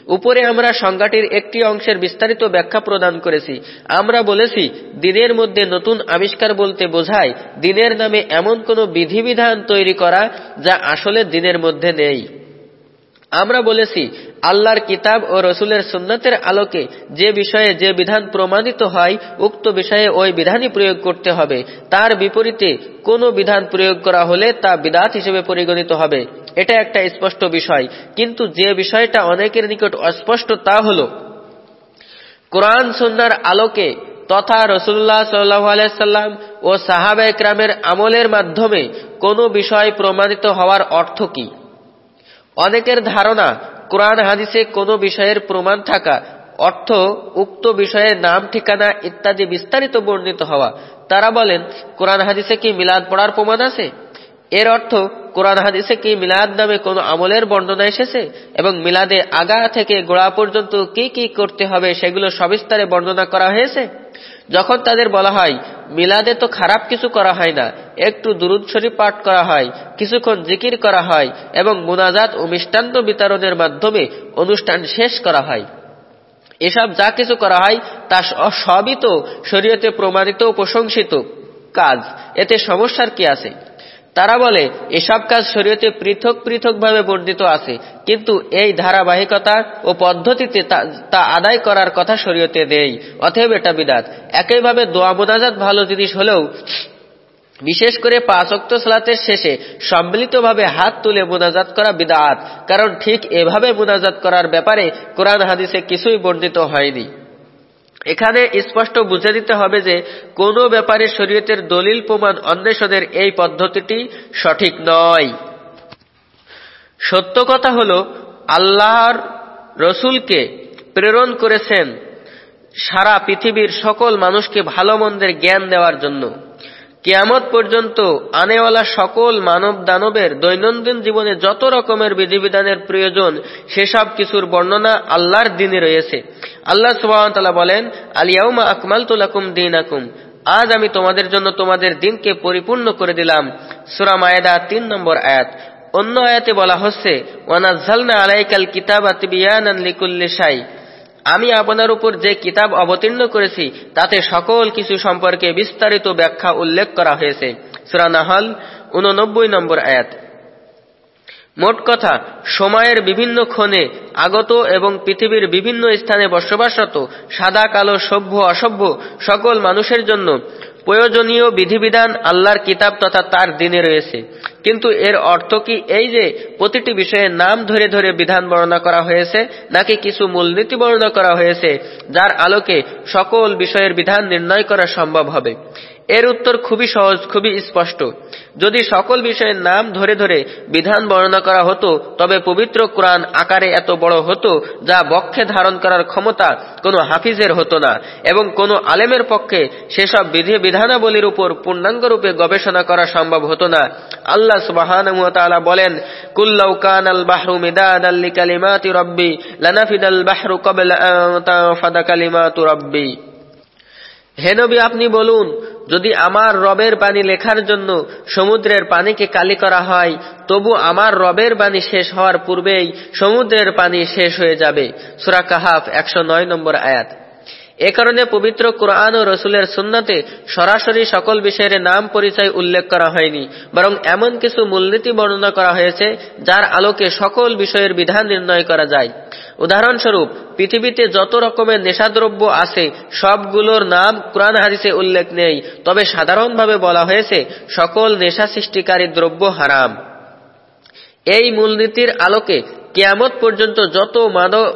উপরে আমরা সংজ্ঞাটির একটি অংশের বিস্তারিত ব্যাখ্যা প্রদান করেছি। আমরা বলেছি, দিনের মধ্যে নতুন আবিষ্কার বলতে বোঝায় দিনের নামে এমন কোনো বিধিবিধান তৈরি করা যা আসলে দিনের মধ্যে নেই। আমরা বলেছি, আল্লাহর কিতাব ও রসুলের সুন্নতের আলোকে যে বিষয়ে যে বিধান প্রমাণিত হয়, উক্ত বিষয়ে ওই বিধানই প্রয়োগ করতে হবে। তার বিপরীতে কোনো বিধান প্রয়োগ করা হলে তা বিদাত হিসেবে পরিগণিত হবে। এটা একটা স্পষ্ট বিষয়। কিন্তু যে বিষয়টা অনেকের নিকট অস্পষ্ট তা হল, কোরআন সন্ন্যার আলোকে তথা রসুল্লাহ সাল্লাম ও সাহাবা একরামের আমলের মাধ্যমে কোনো বিষয় প্রমাণিত হওয়ার অর্থ কি? অনেকের ধারণা, কোরআন হাদিসে কোনো বিষয়ের প্রমাণ থাকা, অর্থ উক্ত বিষয়ের নাম, ঠিকানা ইত্যাদি বিস্তারিত বর্ণিত হওয়া। তারা বলেন, কোরআন হাদিসে কি মিলাদ পড়ার প্রমাণ আছে? এর অর্থ, কোরআন হাদিসে কি মিলাদ নামে কোনো আমলের বর্ণনা এসেছে? এবং মিলাদে আগা থেকে গোড়া পর্যন্ত কি কি করতে হবে সেগুলো সবিস্তারে বর্ণনা করা হয়েছে? যখন তাদের বলা হয়, মিলাদে তো খারাপ কিছু করা হয় না, একটু দুরুদ শরীফ পাঠ করা হয়, কিছুক্ষণ জিকির করা হয় এবং মুনাজাত ও মিষ্টান্ন বিতরণের মাধ্যমে অনুষ্ঠান শেষ করা হয়। এসব যা কিছু করা হয়, তা সবই তো শরীয়তে প্রমাণিত ও প্রশংসিত কাজ। এতে সমস্যার কি আছে? তারা বলে, এসব কাজ শরীয়তে পৃথক পৃথকভাবে বর্ণিত আছে, কিন্তু এই ধারাবাহিকতা ও পদ্ধতিতে তা আদায় করার কথা শরীয়তে নেই, অতএব এটা বিদাত। একইভাবে দোয়া মোনাজাত ভালো জিনিস হলেও, বিশেষ করে পাঁচ অক্ত সালাতের শেষে সম্মিলিতভাবে হাত তুলে মোনাজাত করা বিদাত, কারণ ঠিক এভাবে মোনাজাত করার ব্যাপারে কোরআন হাদিসে কিছুই বর্ণিত হয়নি। এখানে স্পষ্ট বুঝে দিতে হবে যে কোনো ব্যাপারে শরীয়তের দলিল প্রমাণ অন্বেষণের এই পদ্ধতিটি সঠিক নয়। সত্য কথা হল, আল্লাহর রসুলকে প্রেরণ করেছেন সারা পৃথিবীর সকল মানুষকে ভালো মন্দের জ্ঞান দেওয়ার জন্য। কেয়ামত পর্যন্ত আনেওয়ালা সকল মানব দানবের দৈনন্দিন জীবনে যত রকমের বিধিবিধানের প্রয়োজন, সেসব কিছুর বর্ণনা আল্লাহর দিনে রয়েছে। আল্লাহ সুবাহতাল্লাহ বলেন আলিয়াউমা আকমাল তুলাকুম দিন আকুম আজ আমি তোমাদের জন্য তোমাদের দিনকে পরিপূর্ণ করে দিলাম। সুরা মায়েদা তিন নম্বর আয়াত। অন্য আয়াতে বলা হচ্ছে ওয়ানাজ্জালনা আলাইকাল কিতাবাত বিয়ানান লিকুল্লি শাই। আমি আপনার উপর যে কিতাব অবতীর্ণ করেছি, তাতে সকল কিছু সম্পর্কে বিস্তারিত ব্যাখ্যা উল্লেখ করা হয়েছে। সুরানাহল উননব্বই নম্বর আয়াত। মোট কথা, সময়ের বিভিন্ন ক্ষণে আগত এবং পৃথিবীর বিভিন্ন স্থানে বসবাসরত, সাদা, কালো, সভ্য, অসভ্য সকল মানুষের জন্য প্রয়োজনীয় বিধিবিধান আল্লাহর কিতাব তথা তার দিনে রয়েছে। কিন্তু এর অর্থ কি এই যে প্রতিটি বিষয়ে নাম ধরে ধরে বিধান বর্ণনা করা হয়েছে, নাকি কিছু মূলনীতি বর্ণনা করা হয়েছে, যার আলোকে সকল বিষয়ের বিধান নির্ণয় করা সম্ভব হবে। এর উত্তর খুবই সহজ, খুবই স্পষ্ট। যদি সকল বিষয়ের নাম ধরে ধরে বিধান বর্ণনা করা হতো, তবে পবিত্র কোরআন আকারে এত বড় হতো, যা বক্ষে ধারণ করার ক্ষমতা কোনো হাফিজের হতো না, এবং কোনো আলেমের পক্ষে সেসব বিধি বিধানাবলীর উপর পূর্ণাঙ্গরূপে গবেষণা করা সম্ভব হতো না। আল্লাহ সুবাহান বলেন কুল্লাউ কান আল বাহরু মিদাদ আল্লি কালিমাতি রব্বি লানাফিদাল বাহরু কবেল ফাদা কালিমাতু রব্বি। হে নবী, আপনি বলুন যদি আমার রবের বাণী লেখার জন্য সমুদ্রের পানিকে কালি করা হয়, তবু আমার রবের বাণী শেষ হওয়ার পূর্বেই সমুদ্রের পানি শেষ হয়ে যাবে। সুরা কাহাফ একশো নয় নম্বর আয়াত। এ কারণে পবিত্র কোরআন ও রসুলের সুন্নাতে সরাসরি সকল বিষয়ের নাম পরিচয় উল্লেখ করা হয়নি, বরং এমন কিছু মূলনীতি বর্ণনা করা হয়েছে যার আলোকে সকল বিষয়ের বিধান নির্ণয় করা যায়। উদাহরণস্বরূপ, পৃথিবীতে যত রকমের নেশাদ্রব্য আছে, সবগুলোর নাম কোরআন হাদিসে উল্লেখ নেই, তবে সাধারণভাবে বলা হয়েছে সকল নেশা সৃষ্টিকারী দ্রব্য হারাম। এই মূলনীতির আলোকে কেয়ামত পর্যন্ত যত মাদক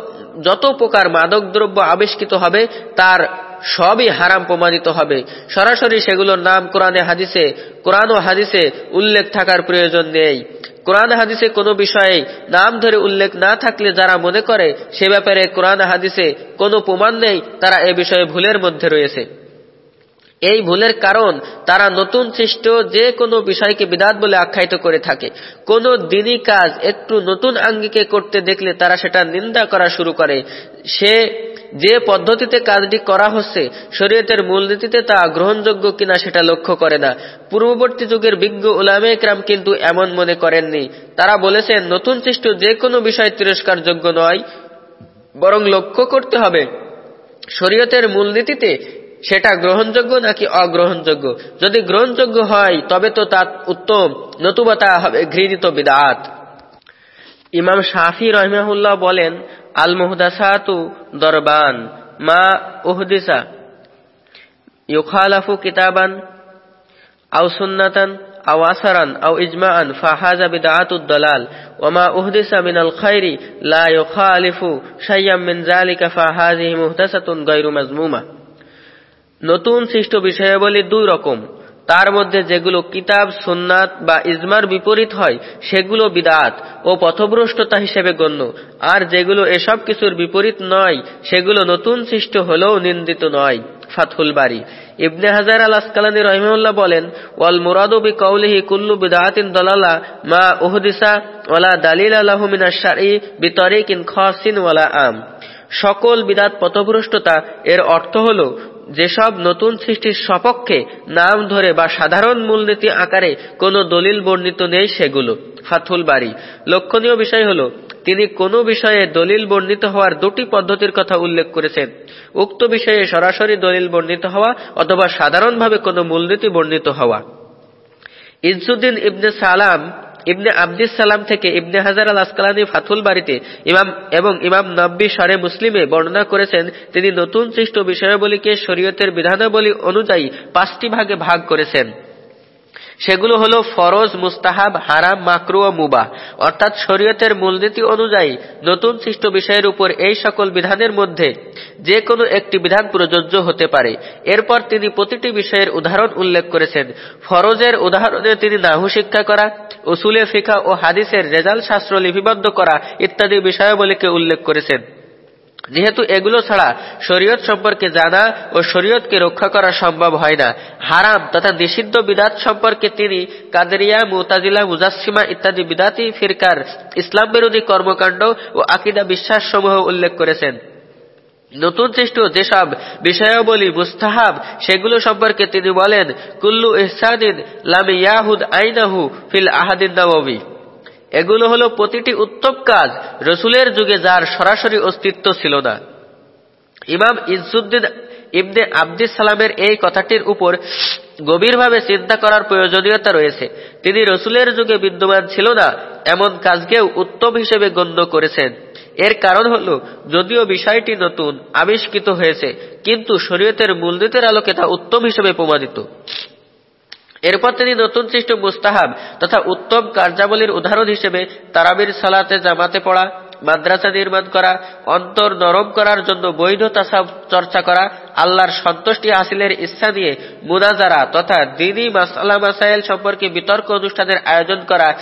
যত প্রকার মাদক দ্রব্য আবিষ্কৃত হবে, তার সবই হারাম প্রমাণিত হবে। সরাসরি সেগুলোর নাম কোরআনে হাদিসে, কোরআন ও হাদিসে উল্লেখ থাকার প্রয়োজন নেই। কোরআন হাদিসে কোনো বিষয়ে নাম ধরে উল্লেখ না থাকলে যারা মনে করে, সে ব্যাপারে কোরআন হাদিসে কোনো প্রমাণ নেই, তারা এ বিষয়ে ভুলের মধ্যে রয়েছে। এই ভুলের কারণ তারা নতুন সৃষ্ট যে কোনো বিষয়কে বিদাত বলে আখ্যায়িত করে থাকে। কোন দিনই কাজ একটু নতুন আঙ্গিকে করতে দেখলে তারা সেটা নিন্দা করা শুরু করে। সে যে পদ্ধতিতে কাজটি করা হচ্ছে, শরীয়তের মূলনীতিতে তা গ্রহণযোগ্য কিনা সেটা লক্ষ্য করে না। পূর্ববর্তী যুগের বিজ্ঞ উলামে ক্রাম কিন্তু এমন মনে করেননি। তারা বলেছেন, নতুন সৃষ্ট যে কোনো বিষয় তিরস্কারযোগ্য নয়, বরং লক্ষ্য করতে হবে। শরীয়তের মূলনীতিতে সেটা গ্রহণযোগ্য নাকি অগ্রহণযোগ্য? যদি গ্রহণযোগ্য হয়, তবে তো তা উত্তম। নতুবা তা হবে ঘৃণিত বিদাত। ইমাম শাফি রহমাহুল্লাহ বলেন আল মুহদাসাতু দরবান, মা উহদিসা, ইউখালাফু কিতাবান, আও সুন্নাতান, আও আসারান, আও ইজমাআন, ফাহাজা বিদআতুদ দালাল ওমা উহদিসা মিনাল খায়রি লা ইউখালিফু শাইয়াম মিন যালিকা ফাহাযিহি মুহদাসাতুন গায়রু মাজমুমা। নতুন সৃষ্ট বিষয়াবলী দুই রকম। তার মধ্যে যেগুলো কিতাব, সুন্নাত বা ইজমার বিপরীত হয়, সেগুলো বিদাত ও পথভ্রষ্টতা হিসেবে গণ্য। আর যেগুলো এসব কিছুর বিপরীত নয়, সেগুলো নতুন সৃষ্ট হলেও নিন্দিত নয়। ফাথুল বাড়ি ইবনে হাজার আল আসকালানি রহিমউল্লাহ বলেন, ওয়াল মুরাদবি কৌলিহি কুল্লু বিদাতিন দলালা মা উহদিসা ওয়ালা দালিল আলাহু মিনাশ শারঈ বিতরিকিন খাসিন ওয়ালা আম। সকল বিদাত পথভ্রষ্টতা এর অর্থ হলো যেসব নতুন সৃষ্টির সপক্ষে নাম ধরে বা সাধারণ মূলনীতি আকারে কোনো দলিল বর্ণিত নেই সেগুলো। ফাথুল বাড়ি লক্ষণীয় বিষয় হল, তিনি কোনো বিষয়ে দলিল বর্ণিত হওয়ার দুটি পদ্ধতির কথা উল্লেখ করেছেন। উক্ত বিষয়ে সরাসরি দলিল বর্ণিত হওয়া অথবা সাধারণভাবে কোনো মূলনীতি বর্ণিত হওয়া। ইজুদ্দিন ইবনে সালাম ইবনে আব্দিস সালাম থেকে ইবনে হাজার আল আসকালানি ফাথুল বাড়িতে ইমাম এবং ইমাম নব্বী সরে মুসলিমে বর্ণনা করেছেন, তিনি নতুন সৃষ্ট বিষয়াবলীকে শরীয়তের বিধানাবলী অনুযায়ী পাঁচটি ভাগে ভাগ করেছেন। সেগুলো হল ফরজ, মুস্তাহাব, হারাম, মাকরু ও মুবা অর্থাৎ শরীয়তের মূলনীতি অনুযায়ী নতুন সৃষ্ট বিষয়ের উপর এই সকল বিধানের মধ্যে যে কোনো একটি বিধান প্রযোজ্য হতে পারে। এরপর তিনি প্রতিটি বিষয়ের উদাহরণ উল্লেখ করেছেন। ফরজের উদাহরণে তিনি নাহু শিক্ষা করা, উসুলে ফিকা ও হাদিসের রেজাল শাস্ত্র লিপিবদ্ধ করা ইত্যাদি বিষয়াবলীকে উল্লেখ করেছেন। যেহেতু এগুলো ছাড়া শরীয়ত সম্পর্কে জানা ও শরীয়তকে রক্ষা করা সম্ভব হয় না। হারাম তথা নিষিদ্ধ বিদাত সম্পর্কে তিনি কাদেরিয়া, মুতাজিলা মুজাসিমা ইত্যাদি বিদাতি ফিরকার, ইসলাম বিরোধী কর্মকাণ্ড ও আকিদা বিশ্বাস সমূহ উল্লেখ করেছেন। নতুন সৃষ্ট যেসব বিষয়াবলী মুস্তাহাব, সেগুলো সম্পর্কে তিনি বলেন, কুল্লু ইহসাদিন লামি ইয়াহুদ আইনাহু ফিল আহাদিন নবী এগুলো হলো প্রতিটি উত্তম কাজ রসুলের যুগে যার সরাসরি অস্তিত্ব ছিল না। ইমাম ইজুদ্দিন ইবনে আব্দিস সালামের এই কথাটির উপর গভীরভাবে চিন্তা করার প্রয়োজনীয়তা রয়েছে। তিনি রসুলের যুগে বিদ্যমান ছিল না, এমন কাজকেও উত্তম হিসেবে গণ্য করেছেন। এর কারণ হল, যদিও বিষয়টি নতুন, আবিষ্কৃত হয়েছে, কিন্তু শরীয়তের মূলনীতির আলোকে তা উত্তম হিসেবে প্রমাণিত। এরপর তিনি নতুন সৃষ্ট মুস্তাহাব তথা উত্তম কার্যাবলীর উদাহরণ হিসেবে তারাবির সালাতে জামাতে পড়া, মাদ্রাসা নির্মাণ করা, অন্তর নরম করার জন্য বৈধতা চর্চা করা, আল্লাহর সন্তুষ্টি হাসিলের ইচ্ছা নিয়ে মুনাজারা তথা দিনী মাসালা মাসাইল সম্পর্কে বিতর্ক অনুষ্ঠানের আয়োজন করা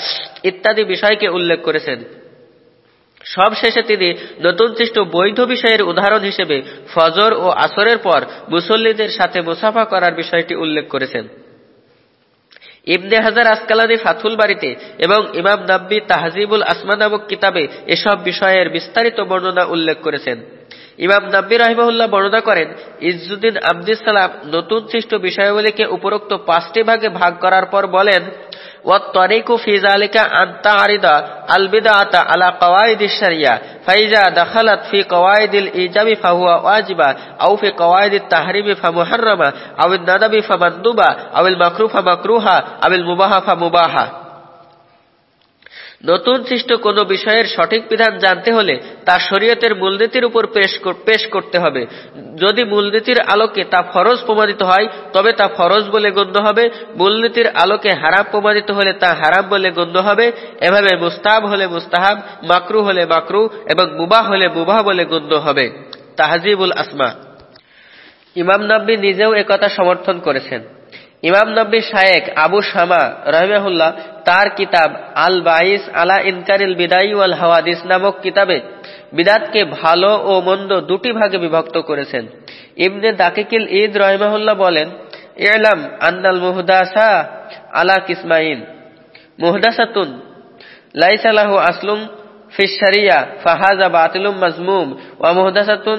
ইত্যাদি বিষয়কে উল্লেখ করেছেন। সব শেষে তিনি নতুন সৃষ্ট বৈধ বিষয়ের উদাহরণ হিসেবে ফজর ও আসরের পর মুসল্লিদের সাথে মুসাফা করার বিষয়টি উল্লেখ করেছেন। ইবনে হাজার আসকালানি ফাথুল বাড়িতে এবং ইমাম নাব্বি তাহজিবুল আসমা নামক কিতাবে এসব বিষয়ের বিস্তারিত বর্ণনা উল্লেখ করেছেন। ইমাম নাব্বি রাহিমহুল্লাহ বর্ণনা করেন ইজুদ্দিন আব্দুল সালাম নতুন সৃষ্ট বিষয়গুলিকে উপরোক্ত পাঁচটি ভাগে ভাগ করার পর বলেন والطريق في ذلك أن تعرض البدعة على قواعد الشريعة فإذا دخلت في قواعد الإيجاب فهو واجبة أو في قواعد التحريم فمحرمة أو الندب فمندوبة أو المكروه فمكروها أو المباح فمباحة নতুন সৃষ্ট কোনো বিষয়ের সঠিক বিধান জানতে হলে তা শরীয়তের মূলনীতির উপর পেশ করতে হবে। যদি মূলনীতির আলোকে তা ফরজ প্রমাণিত হয়, তবে তা ফরজ বলে গণ্য হবে। মূলনীতির আলোকে হারাম প্রমাণিত হলে তা হারাম বলে গণ্য হবে। এভাবে মুস্তাহাব হলে মুস্তাহাব, মাকরু হলে মাকরু এবং মুবাহ হলে মুবাহ বলে গণ্য হবে। তাহাজিবুল আসমা। ইমাম নব্বী নিজেও একথা সমর্থন করেছেন। ইমাম নব্বী শায়েক আবু শামা রহমাহুল্লাহ তার কিতাব আল বাইস আলা ইনকারিল বিদাই ওয়াল হাওয়াদিস নামক কিতাবে বিদাতকে ভালো ও মন্দ দুটি ভাগে বিভক্ত করেছেন। ইবনে দাকিকিল ঈদ রহমাহুল্লাহ বলেন এলাম আন্নাল মুহদাসা আলা কিসমাইন। মুহদাসাতুন লাইসালাহু আসলুম ফিশারিয়া ফাহাজা বাতিলুম মাজমুম, ওয়া মুহদাসাতুন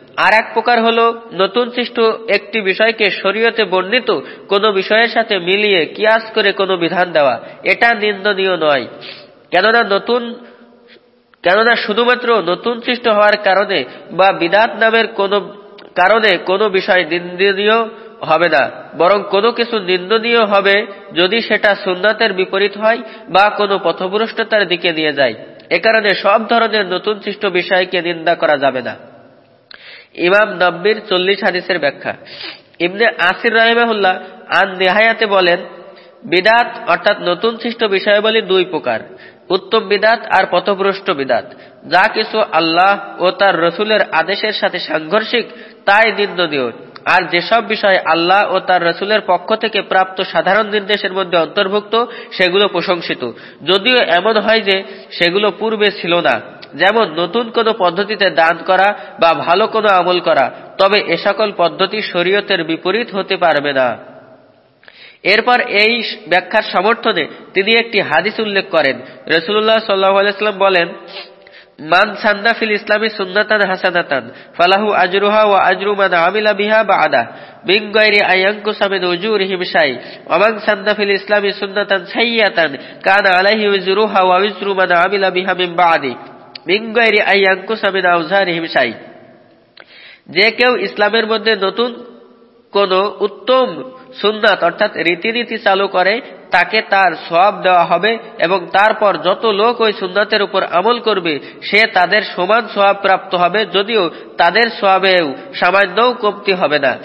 আর এক প্রকার হল, নতুন সৃষ্ট একটি বিষয়কে শরীয়তে বর্ণিত কোনো বিষয়ের সাথে মিলিয়ে কিয়াস করে কোনো বিধান দেওয়া, এটা নিন্দনীয় নয়। কেননা নতুন, কেননা শুধুমাত্র নতুন সৃষ্ট হওয়ার কারণে বা বিদাত নামের কোনো কারণে কোনো বিষয় নিন্দনীয় হবে না, বরং কোনো কিছু নিন্দনীয় হবে যদি সেটা সুন্নাতের বিপরীত হয় বা কোনো পথভ্রষ্টতার দিকে নিয়ে যায়। এ কারণে সব ধরনের নতুন সৃষ্ট বিষয়কে নিন্দা করা যাবে না। ইমাম নব্বির চল্লিশ হাদিসের ব্যাখ্যা। ইবনে আসির রাহিমাহুল্লাহ আন নেহায়াতে বলেন, বিদাত অর্থাৎ নতুন সৃষ্ট বিষয়াবলী দুই প্রকার, উত্তম বিদাত আর পথভ্রষ্ট বিদাত। যা কিছু আল্লাহ ও তার রসুলের আদেশের সাথে সাংঘর্ষিক, তাই নিন্দনীয়। আর যেসব বিষয় আল্লাহ ও তার রসুলের পক্ষ থেকে প্রাপ্ত সাধারণ নির্দেশের মধ্যে অন্তর্ভুক্ত, সেগুলো প্রশংসিত। যদিও এমন হয় যে, সেগুলো পূর্বে ছিল না। যেমন নতুন কোনো পদ্ধতিতে দান করা বা ভালো কোনো আমল করা, তবে এ সকল পদ্ধতি শরীয়তের বিপরীত হতে পারবে না। এরপর এই ব্যাখ্যার সমর্থনে তিনি একটি হাদিস উল্লেখ করেন। রসুল্লাহ সাল্লাহাম বলেন, মান সান্না ফিল ইসলামী সুন্নাতান হাসানাতান, ফালাহু আজরুহা ওয়া আজরু মান আমিলা বিহা বা আদা ইসলামী সুন্নাতান কানা আলাইহি উজরুহা ওয়া মান আমিলা বিহা মিন বাদি। আউজারিহিম শাই। যে কেউ ইসলামের মধ্যে নতুন কোন উত্তম সুন্নাত অর্থাৎ রীতিনীতি চালু করে, তাকে তার সব দেওয়া হবে এবং তারপর যত লোক ওই সুন্নাতের উপর আমল করবে, সে তাদের সমান সব প্রাপ্ত হবে, যদিও তাদের সবেও সামান্যও কমতি হবে না।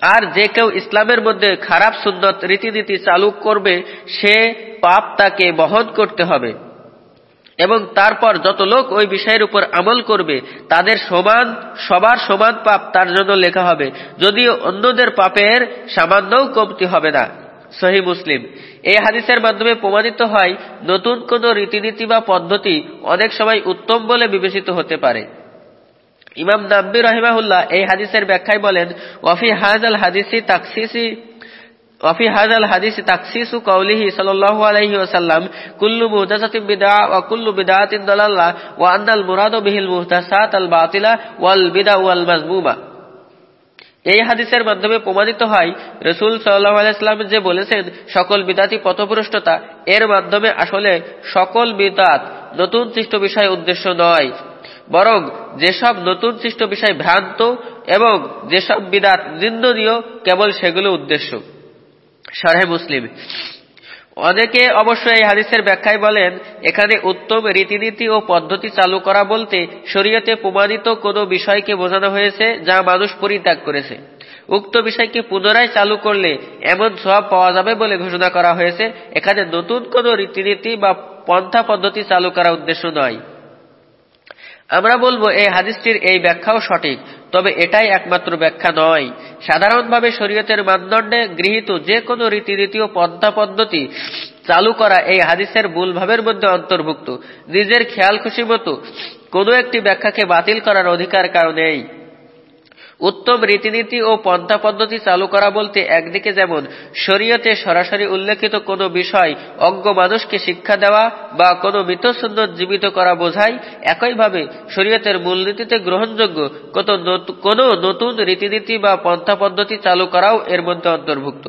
আর যে কেউ ইসলামের মধ্যে খারাপ সুন্নত রীতিনীতি চালু করবে, সে পাপ তাকে বহন করতে হবে। এবং তারপর যত লোক ওই বিষয়ের উপর আমল করবে, তাদের সমান, সবার সমান পাপ তার জন্য লেখা হবে। যদিও অন্যদের পাপের সামান্যও কমতি হবে না। সহি মুসলিম। এই হাদিসের মাধ্যমে প্রমাণিত হয়, নতুন কোন রীতিনীতি বা পদ্ধতি অনেক সময় উত্তম বলে বিবেচিত হতে পারে। ইমাম নাব্বি রহিমাহুল্লাহ এই হাদিসের ব্যাখ্যায় বলেন, ওয়াফি হাজ আল হাদিসি তাকসিসি ওয়াফি হাজাল হাদিস তাকসিসু কৌলিহি সাল্লাহ আলহি ওসাল্লাম কুল্লু মুহতাসাতি বিদা ওয়া কুল্লু বিদাতিন দলাল্লা ওয়া আন্নাল আল বাতিলা ওয়াল ওয়াল এই হাদিসের মাধ্যমে প্রমাণিত হয়, রসুল সাল্লাহ যে বলেছেন, সকল বিদাতি পথপ্রষ্টতা এর মাধ্যমে আসলে সকল বিদাত নতুন সৃষ্ট বিষয় উদ্দেশ্য নয়। বরং যেসব নতুন সৃষ্ট বিষয় ভ্রান্ত এবং যেসব বিদাত নিন্দনীয়, কেবল সেগুলো উদ্দেশ্য। সারহে মুসলিম। অনেকে অবশ্য এই হাদিসের ব্যাখ্যায় বলেন, এখানে উত্তম রীতিনীতি ও পদ্ধতি চালু করা বলতে শরীয়তে প্রমাণিত কোনো বিষয়কে বোঝানো হয়েছে যা মানুষ পরিত্যাগ করেছে। উক্ত বিষয়কে পুনরায় চালু করলে এমন সব পাওয়া যাবে বলে ঘোষণা করা হয়েছে। এখানে নতুন কোনো রীতিনীতি বা পন্থা পদ্ধতি চালু করা উদ্দেশ্য নয়। আমরা বলব, এই হাদিসটির এই ব্যাখ্যাও সঠিক, তবে এটাই একমাত্র ব্যাখ্যা নয়। সাধারণভাবে শরীয়তের মানদণ্ডে গৃহীত যে কোনো রীতিনীতি ও পন্থা পদ্ধতি চালু করা এই হাদিসের ভুলভাবের ভাবের মধ্যে অন্তর্ভুক্ত। নিজের খেয়াল খুশি মতো কোনো একটি ব্যাখ্যাকে বাতিল করার অধিকার কারণেই উত্তম রীতিনীতি ও পন্থা পদ্ধতি চালু করা বলতে একদিকে যেমন শরীয়তে সরাসরি উল্লেখিত কোনো বিষয় অজ্ঞ মানুষকে শিক্ষা দেওয়া বা কোনো মৃত সুন্দর জীবিত করা বোঝায়, একইভাবে শরীয়তের মূলনীতিতে গ্রহণযোগ্য কোন নতুন রীতিনীতি বা পন্থা পদ্ধতি চালু করাও এর মধ্যে অন্তর্ভুক্ত।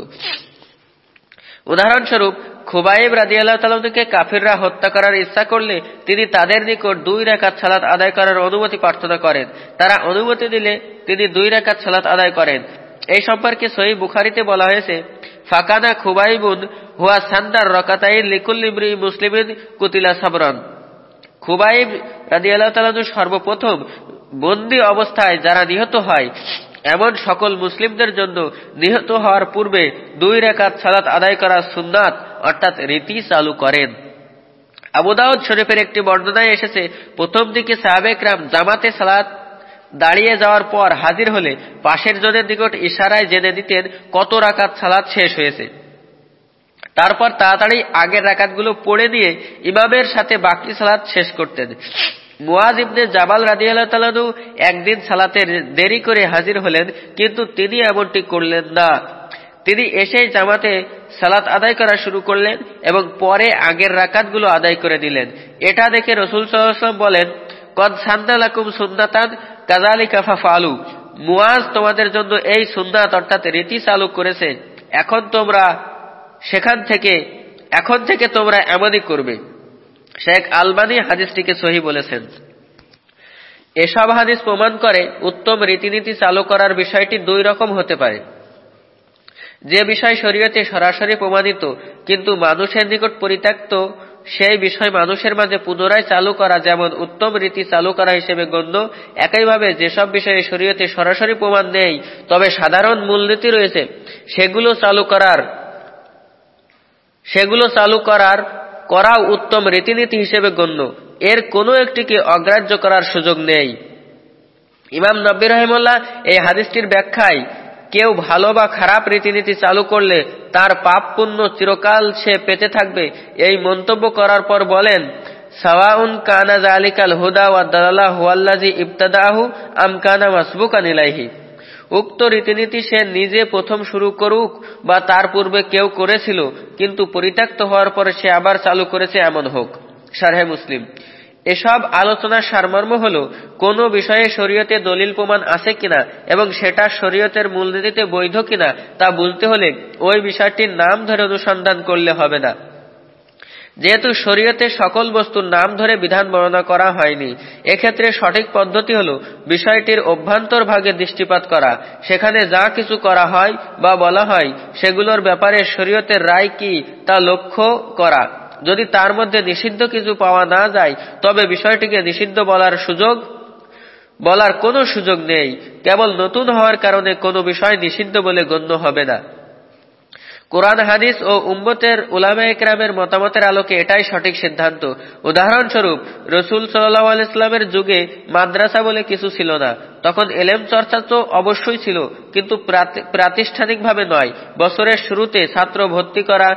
উদাহরণস্বরূপ খুবাইব রাজি আল্লাহ তালকে কাফিররা হত্যা করার ইচ্ছা করলে তিনি তাদের নিকট দুই রেখাত সালাত আদায় করার অনুমতি প্রার্থনা করেন। তারা অনুমতি দিলে তিনি দুই রেখাত সালাত আদায় করেন। এই সম্পর্কে সহি বুখারিতে বলা হয়েছে ফাকানা খুবাইবুন হুয়া সান্দার রকাতাই লিকুল্লিব্রি মুসলিমিন কুতিলা সাবরন। খুবাইব রাজি আল্লাহ সর্বপ্রথম বন্দি অবস্থায় যারা নিহত হয় এমন সকল মুসলিমদের জন্য নিহত হওয়ার পূর্বে দুই রেখাত সালাত আদায় করা সুন্নাত, অর্থাৎ রীতি চালু করেন। আবুদাউদ শরীফের একটি বর্ণনায় এসেছে, প্রথম দিকে সাহাবেকরাম জামাতে সালাত দাঁড়িয়ে যাওয়ার পর হাজির হলে পাশের জনের নিকট ইশারায় জেনে দিতেন কত রাকাত সালাত শেষ হয়েছে। তারপর তাড়াতাড়ি আগের রাকাতগুলো পড়ে দিয়ে ইমামের সাথে বাকি সালাত শেষ করতেন। মুয়াজ ইবনে জাবাল রাদিয়াল্লাহু তাআলাহু একদিন সালাতে দেরি করে হাজির হলেন, কিন্তু তিনি এমনটি করলেন না। তিনি এসেই জামাতে সালাত আদায় করা শুরু করলেন এবং পরে আগের রাকাতগুলো আদায় করে দিলেন। এটা দেখে রসুল সাল্লাল্লাহু বলেন, কদ সান্দালাকুম সুন্নাতান কাজালিকা ফাফালু মুয়াজ তোমাদের জন্য এই সুন্নাত অর্থাৎ রীতি চালু করেছে। এখন তোমরা সেখান থেকে, এখন থেকে তোমরা এমনই করবে। শেখ আলবানি হাদিসটিকে সহি বলেছেন। এসব হাদিস প্রমাণ করে উত্তম রীতিনীতি চালু করার বিষয়টি দুই রকম হতে পারে। যে বিষয় শরীয়তে সরাসরি প্রমাণিত, কিন্তু মানুষের নিকট পরিত্যক্ত, সেই বিষয় মানুষের মাঝে পুনরায় চালু করা যেমন উত্তম রীতি চালু করা হিসেবে গণ্য, একইভাবে যেসব বিষয়ে শরীয়তে সরাসরি প্রমাণ নেই, তবে সাধারণ মূলনীতি রয়েছে, সেগুলো চালু করার, সেগুলো চালু করার করাও উত্তম রীতিনীতি হিসেবে গণ্য। এর কোনো একটিকে অগ্রাহ্য করার সুযোগ নেই। ইমাম নব্বী রহিমুল্লাহ এই হাদিসটির ব্যাখ্যায়, কেউ ভালো বা খারাপ রীতিনীতি চালু করলে তার পাপ পুণ্য চিরকাল সে পেতে থাকবে, এই মন্তব্য করার পর বলেন, সাওয়াউন কানা জালিকাল হুদা ওয়া দালালা হুয়াল্লাজি ইবতাদাহু আম কানা মাসবুকান উক্ত রীতিনীতি সে নিজে প্রথম শুরু করুক বা তার পূর্বে কেউ করেছিল, কিন্তু পরিত্যক্ত হওয়ার পরে সে আবার চালু করেছে এমন হোক। সারহে মুসলিম। এসব আলোচনার সারমর্ম হল, কোন বিষয়ে শরীয়তে দলিল প্রমাণ আছে কিনা এবং সেটা শরীয়তের মূলনীতিতে বৈধ কিনা তা বুঝতে হলে ওই বিষয়টির নাম ধরে অনুসন্ধান করলে হবে না। যেহেতু শরীয়তে সকল বস্তুর নাম ধরে বিধান বর্ণনা করা হয়নি, এক্ষেত্রে সঠিক পদ্ধতি হল বিষয়টির অভ্যন্তর ভাগে দৃষ্টিপাত করা। সেখানে যা কিছু করা হয় বা বলা হয়, সেগুলোর ব্যাপারে শরীয়তের রায় কি তা লক্ষ্য করা। যদি তার মধ্যে নিষিদ্ধ কিছু পাওয়া না যায়, তবে বিষয়টিকে নিষিদ্ধ বলার সুযোগ, বলার কোনো সুযোগ নেই। কেবল নতুন হওয়ার কারণে কোনো বিষয় নিষিদ্ধ বলে গণ্য হবে না। কোরআন, হাদিস ও উম্মতের উলামা একরামের মতামতের আলোকে এটাই সঠিক সিদ্ধান্ত। উদাহরণস্বরূপ, রসুল সাল্লাহ ইসলামের যুগে মাদ্রাসা বলে কিছু ছিল না। তখন এলেম চর্চা তো অবশ্যই ছিল, কিন্তু প্রাতিষ্ঠানিকভাবে নয়। বছরের শুরুতে ছাত্র ভর্তি করা,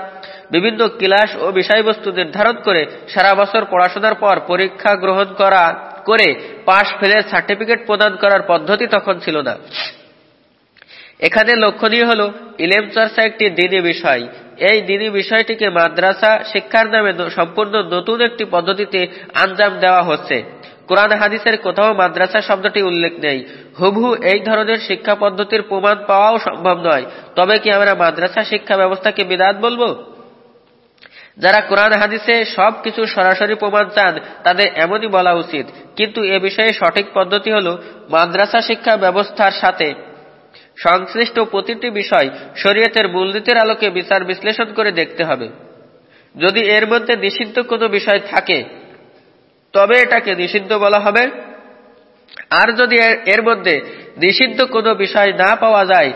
বিভিন্ন ক্লাস ও বিষয়বস্তু নির্ধারণ করে সারা বছর পড়াশোনার পর পরীক্ষা গ্রহণ করা, করে পাশ ফেলে সার্টিফিকেট প্রদান করার পদ্ধতি তখন ছিল না। এখানে লক্ষণীয় হল ইলেম চর্চা একটি দিনী বিষয়। এই দিনী বিষয়টিকে মাদ্রাসা শিক্ষার নামে সম্পূর্ণ নতুন একটি পদ্ধতিতে আঞ্জাম দেওয়া হচ্ছে। কোরআন হাদিসের কোথাও মাদ্রাসা শব্দটি উল্লেখ নেই। হুবহু এই ধরনের শিক্ষা পদ্ধতির প্রমাণ পাওয়াও সম্ভব নয়। তবে কি আমরা মাদ্রাসা শিক্ষা ব্যবস্থাকে বিদাত বলব? যারা কোরআন হাদিসে সব কিছু সরাসরি প্রমাণ চান, তাদের এমনই বলা উচিত। কিন্তু এ বিষয়ে সঠিক পদ্ধতি হল মাদ্রাসা শিক্ষা ব্যবস্থার সাথে সংশ্লিষ্ট প্রতিটি বিষয় শরীয়তের মূলনীতির আলোকে বিচার বিশ্লেষণ করে দেখতে হবে। যদি এর মধ্যে নিষিদ্ধ কোনো বিষয় থাকে, তবে এটাকে নিষিদ্ধ বলা হবে। আর যদি এর মধ্যে নিষিদ্ধ কোনো বিষয় না পাওয়া যায়,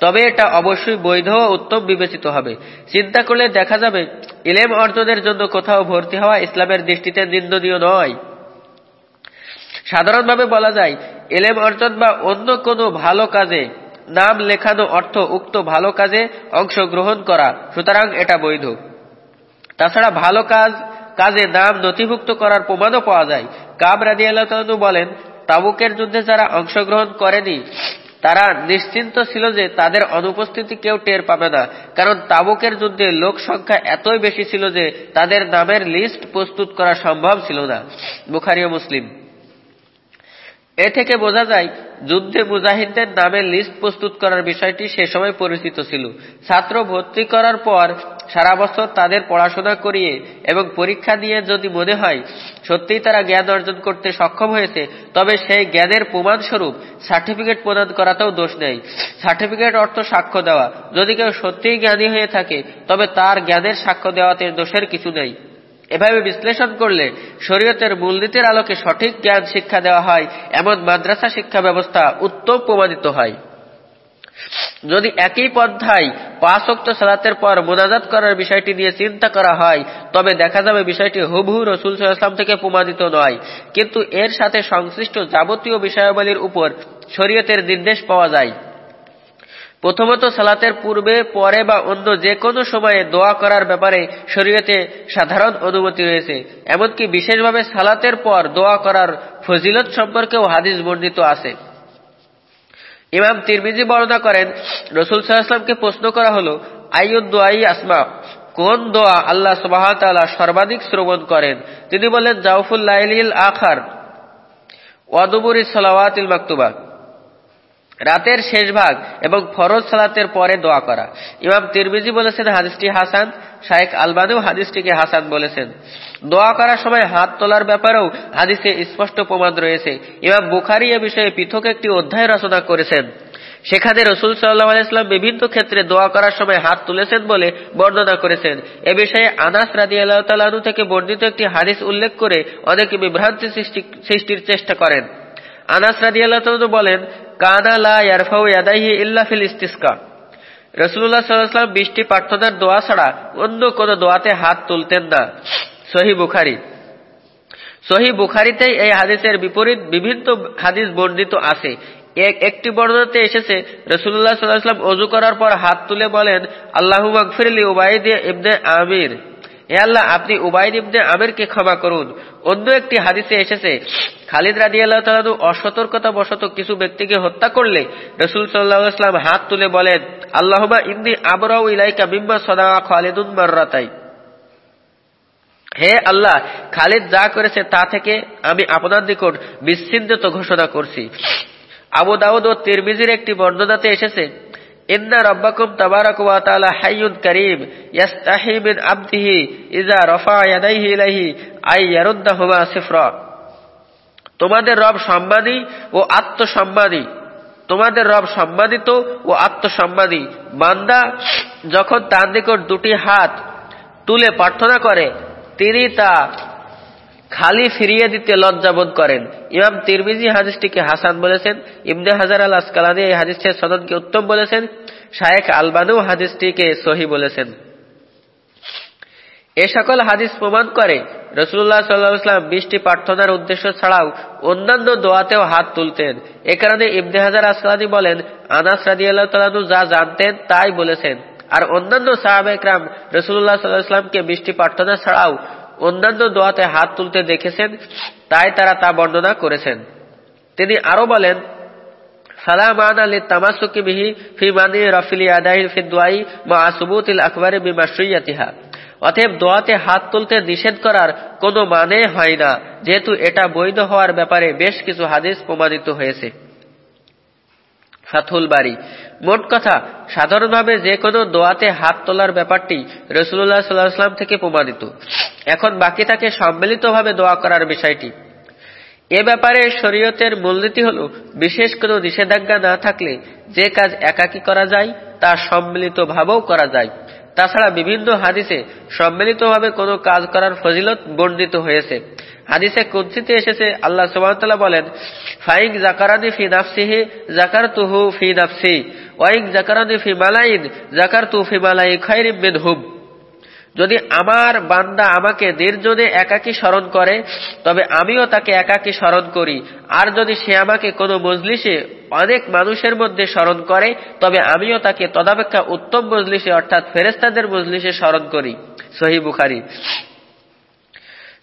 তবে এটা অবশ্যই বৈধ ও উত্তম বিবেচিত হবে। চিন্তা করলে দেখা যাবে ইলেম অর্জনের জন্য কোথাও ভর্তি হওয়া ইসলামের দৃষ্টিতে নিন্দনীয় নয়। সাধারণভাবে বলা যায় এলেম অর্জন বা অন্য কোনো ভালো কাজে নাম লেখানো অর্থ উক্ত ভালো কাজে অংশগ্রহণ করা। সুতরাং এটা বৈধ। তাছাড়া ভালো কাজ, কাজে নাম নথিভুক্ত করার প্রমাণও পাওয়া যায়। কাব রাজি আল্লাহ বলেন, তাবুকের যুদ্ধে যারা অংশগ্রহণ করেনি, তারা নিশ্চিন্ত ছিল যে তাদের অনুপস্থিতি কেউ টের পাবে না। কারণ তাবুকের যুদ্ধে লোক সংখ্যা এতই বেশি ছিল যে তাদের নামের লিস্ট প্রস্তুত করা সম্ভব ছিল না। বুখারিও মুসলিম। এ থেকে বোঝা যায়, যুদ্ধে মুজাহিদদের নামের লিস্ট প্রস্তুত করার বিষয়টি সে সময় পরিচিত ছিল। ছাত্র ভর্তি করার পর সারা বছর তাদের পড়াশোনা করিয়ে এবং পরীক্ষা দিয়ে যদি মনে হয় সত্যিই তারা জ্ঞান অর্জন করতে সক্ষম হয়েছে, তবে সেই জ্ঞানের প্রমাণস্বরূপ সার্টিফিকেট প্রদান করাতেও দোষ নেই। সার্টিফিকেট অর্থ সাক্ষ্য দেওয়া। যদি কেউ সত্যিই জ্ঞানী হয়ে থাকে, তবে তার জ্ঞানের সাক্ষ্য দেওয়াতে দোষের কিছু নেই। এভাবে বিশ্লেষণ করলে শরীয়তের মূলনীতির আলোকে সঠিক জ্ঞান শিক্ষা দেওয়া হয়, এমন মাদ্রাসা শিক্ষা ব্যবস্থা উত্তম প্রমাণিত হয়। যদি একই পন্থায় পাঁচক্ত সালাতের পর মোনাজাত করার বিষয়টি নিয়ে চিন্তা করা হয়, তবে দেখা যাবে বিষয়টি হুবহু রসুল সাল্লাম থেকে প্রমাণিত নয়। কিন্তু এর সাথে সংশ্লিষ্ট যাবতীয় বিষয়াবলীর উপর শরীয়তের নির্দেশ পাওয়া যায়। প্রথমত সালাতের পূর্বে, পরে বা অন্য যে কোনো সময়ে দোয়া করার ব্যাপারে শরীয়তে সাধারণ অনুমতি রয়েছে। এমনকি বিশেষভাবে সালাতের পর দোয়া করার ফজিলত সম্পর্কেও হাদিস বর্ণিত আছে। ইমাম তিরমিজি বর্ণনা করেন, রসুল সাল্লাহামকে প্রশ্ন করা হল আইয়ুদ্দোয়াই আসমা? কোন দোয়া আল্লাহ সুবাহ সর্বাধিক শ্রবণ করেন? তিনি বললেন জাউফুল্লাইল আখার, ওয়াদুবুরি সালাওয়াতিল মাকতুবা রাতের শেষ ভাগ এবং ফরজ সালাতের পরে দোয়া করা। ইমাম তিরমিজি বলেছেন হাদিসটি হাসান শায়েক আলবানেও হাদিসটিকে হাসান বলেছেন। দোয়া করার সময় হাত তোলার ব্যাপারেও হাদিসে স্পষ্ট প্রমাণ রয়েছে। ইমাম বুখারি এ বিষয়ে পৃথক একটি অধ্যায় রচনা করেছেন। সেখানে রসুল সাল্লাহ আলাইসলাম বিভিন্ন ক্ষেত্রে দোয়া করার সময় হাত তুলেছেন বলে বর্ণনা করেছেন। এ বিষয়ে আনাস রাজি আল্লাহ থেকে বর্ণিত একটি হাদিস উল্লেখ করে অনেকে বিভ্রান্তি সৃষ্টির চেষ্টা করেন। আনাস রাজি আল্লাহ বলেন কানা লা ইয়ারফাউ ইয়াদাইহি ইল্লা ফিল ইস্তিসকা। রসুল্লাহ সাল্লাম বৃষ্টি প্রার্থনার দোয়া ছাড়া অন্য কোন দোয়াতে হাত তুলতেন না। সহি বুখারি। সহি বুখারিতেই এই হাদিসের বিপরীত বিভিন্ন হাদিস বর্ণিত আছে। একটি বর্ণনাতে এসেছে রসুল্লাহ সাল্লাহাম অজু করার পর হাত তুলে বলেন, আল্লাহ আকফিরলি উবাইদ ইবনে আমির। হে আল্লাহ, আপনি উবাইদ ইবনে আমিরকে ক্ষমা করুন। অন্য একটি হাদিসে এসেছে, খালিদ রাজি আল্লাহ তালু অসতর্কতা বশত কিছু ব্যক্তিকে হত্যা করলে রসুল সাল্লাহাম হাত তুলে বলেন আল্লাহবা ইন্দি আবরাউ ইলাইকা বিম্বা সদা খালিদুন মার্রাতাই হে আল্লাহ, খালিদ যা করেছে তা থেকে আমি আপনার নিকট বিচ্ছিন্নত ঘোষণা করছি। আবু দাউদ ও তিরমিজির একটি বর্ণনাতে এসেছে ইন্না রব্বাকুম তাবারাক ওয়া তাআলা হাইয়ুন কারীম, ইয়াস্তাহি মিন আবদিহি ইযা রাফা ইয়াদাইহি ইলাইহি তোমাদের রব সম্মানী ও আত্মসম্মানী তোমাদের রব সম্মানিত ও আত্মসম্মানী বান্দা যখন তার নিকট দুটি হাত তুলে প্রার্থনা করে, তিনি তা খালি ফিরিয়ে দিতে লজ্জাবোধ করেন। ইমাম তিরমিজি হাদিসটিকে হাসান বলেছেন, ইবনে হাজার আল আসকালানি এই হাদিসের সদনকে উত্তম বলেছেন। শায়েখ আলবানু হাদিসটিকে সহি বলেছেন। এ সকল হাদিস প্রমাণ করে রসুল্লাহ সাল্লাহাম বৃষ্টি প্রার্থনার উদ্দেশ্য ছাড়াও অন্যান্য দোয়াতেও হাত তুলতেন। এ কারণে ইবনে আসলানি বলেন, আনাস রাজি আল্লাহ তালু যা জানতেন তাই বলেছেন। আর অন্যান্য সাহাব একরাম রসুল্লাহ সাল্লাহামকে বৃষ্টি প্রার্থনা ছাড়াও অন্যান্য দোয়াতে হাত তুলতে দেখেছেন, তাই তারা তা বর্ণনা করেছেন। তিনি আরও বলেন সালামান আলী তামাসুকি বিহি ফি মানি রফিলি আদাহিল ফি দোয়াই মা আসুবুতিল আকবরে বিমাশ্রইয়াতিহা অতএব দোয়াতে হাত তুলতে নিষেধ করার কোনো মানে হয় না। যেহেতু এটা বৈধ হওয়ার ব্যাপারে বেশ কিছু হাদিস প্রমাণিত হয়েছে। ফাথুল বাড়ি মোট কথা, সাধারণভাবে যে কোনো দোয়াতে হাত তোলার ব্যাপারটি রসুল্লাহ সাল্লাহাম থেকে প্রমাণিত। এখন বাকি থাকে সম্মিলিতভাবে দোয়া করার বিষয়টি। এ ব্যাপারে শরীয়তের মূলনীতি হল বিশেষ কোনো নিষেধাজ্ঞা না থাকলে যে কাজ একাকী করা যায়, তা সম্মিলিতভাবেও করা যায়। তাছাড়া বিভিন্ন হাদিসে সম্মিলিতভাবে কোনো কাজ করার ফজিলত বর্ণিত হয়েছে। হাদিসে কুঞ্চিতে এসেছে, আল্লাহ সুবাহতাল্লাহ বলেন ফাইং জাকারানি ফি নাফসিহি জাকার তুহু ফি নাফসি ওয়াইং জাকারানি ফি মালাইন জাকার তু ফি মালাই বিন হুম যদি আমার বান্দা আমাকে নির্জনে একাকী স্মরণ করে, তবে আমিও তাকে একাকী স্মরণ করি। আর যদি সে আমাকে কোনো মজলিসে অনেক মানুষের মধ্যে স্মরণ করে, তবে আমিও তাকে তদাপেক্ষা উত্তম মজলিসে, অর্থাৎ ফেরেস্তাদের মজলিসে স্মরণ করি। সহি বুখারি।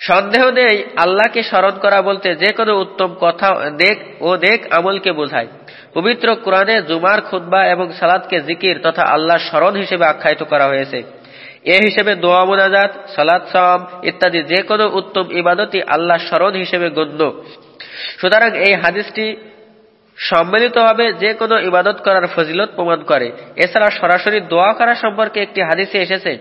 সন্দেহ নেই আল্লাহকে স্মরণ করা বলতে যে কোনো উত্তম কথা দেখ ও দেখ আমলকে বোঝায়। পবিত্র কোরআনে জুমার খুদ্া এবং সালাদকে জিকির তথা আল্লাহর স্মরণ হিসেবে আখ্যায়িত করা হয়েছে। এ হিসেবে দোয়া মোনাজাত সালাদ সাম ইত্যাদি যে কোনো উত্তম ইবাদতই আল্লাহ স্মরণ হিসেবে গণ্য। সুতরাং এই হাদিসটি সম্মিলিতভাবে যে কোনো ইবাদত করার ফজিলত প্রমাণ করে। এছাড়া সরাসরি দোয়া করা সম্পর্কে একটি হাদিসে এসেছে,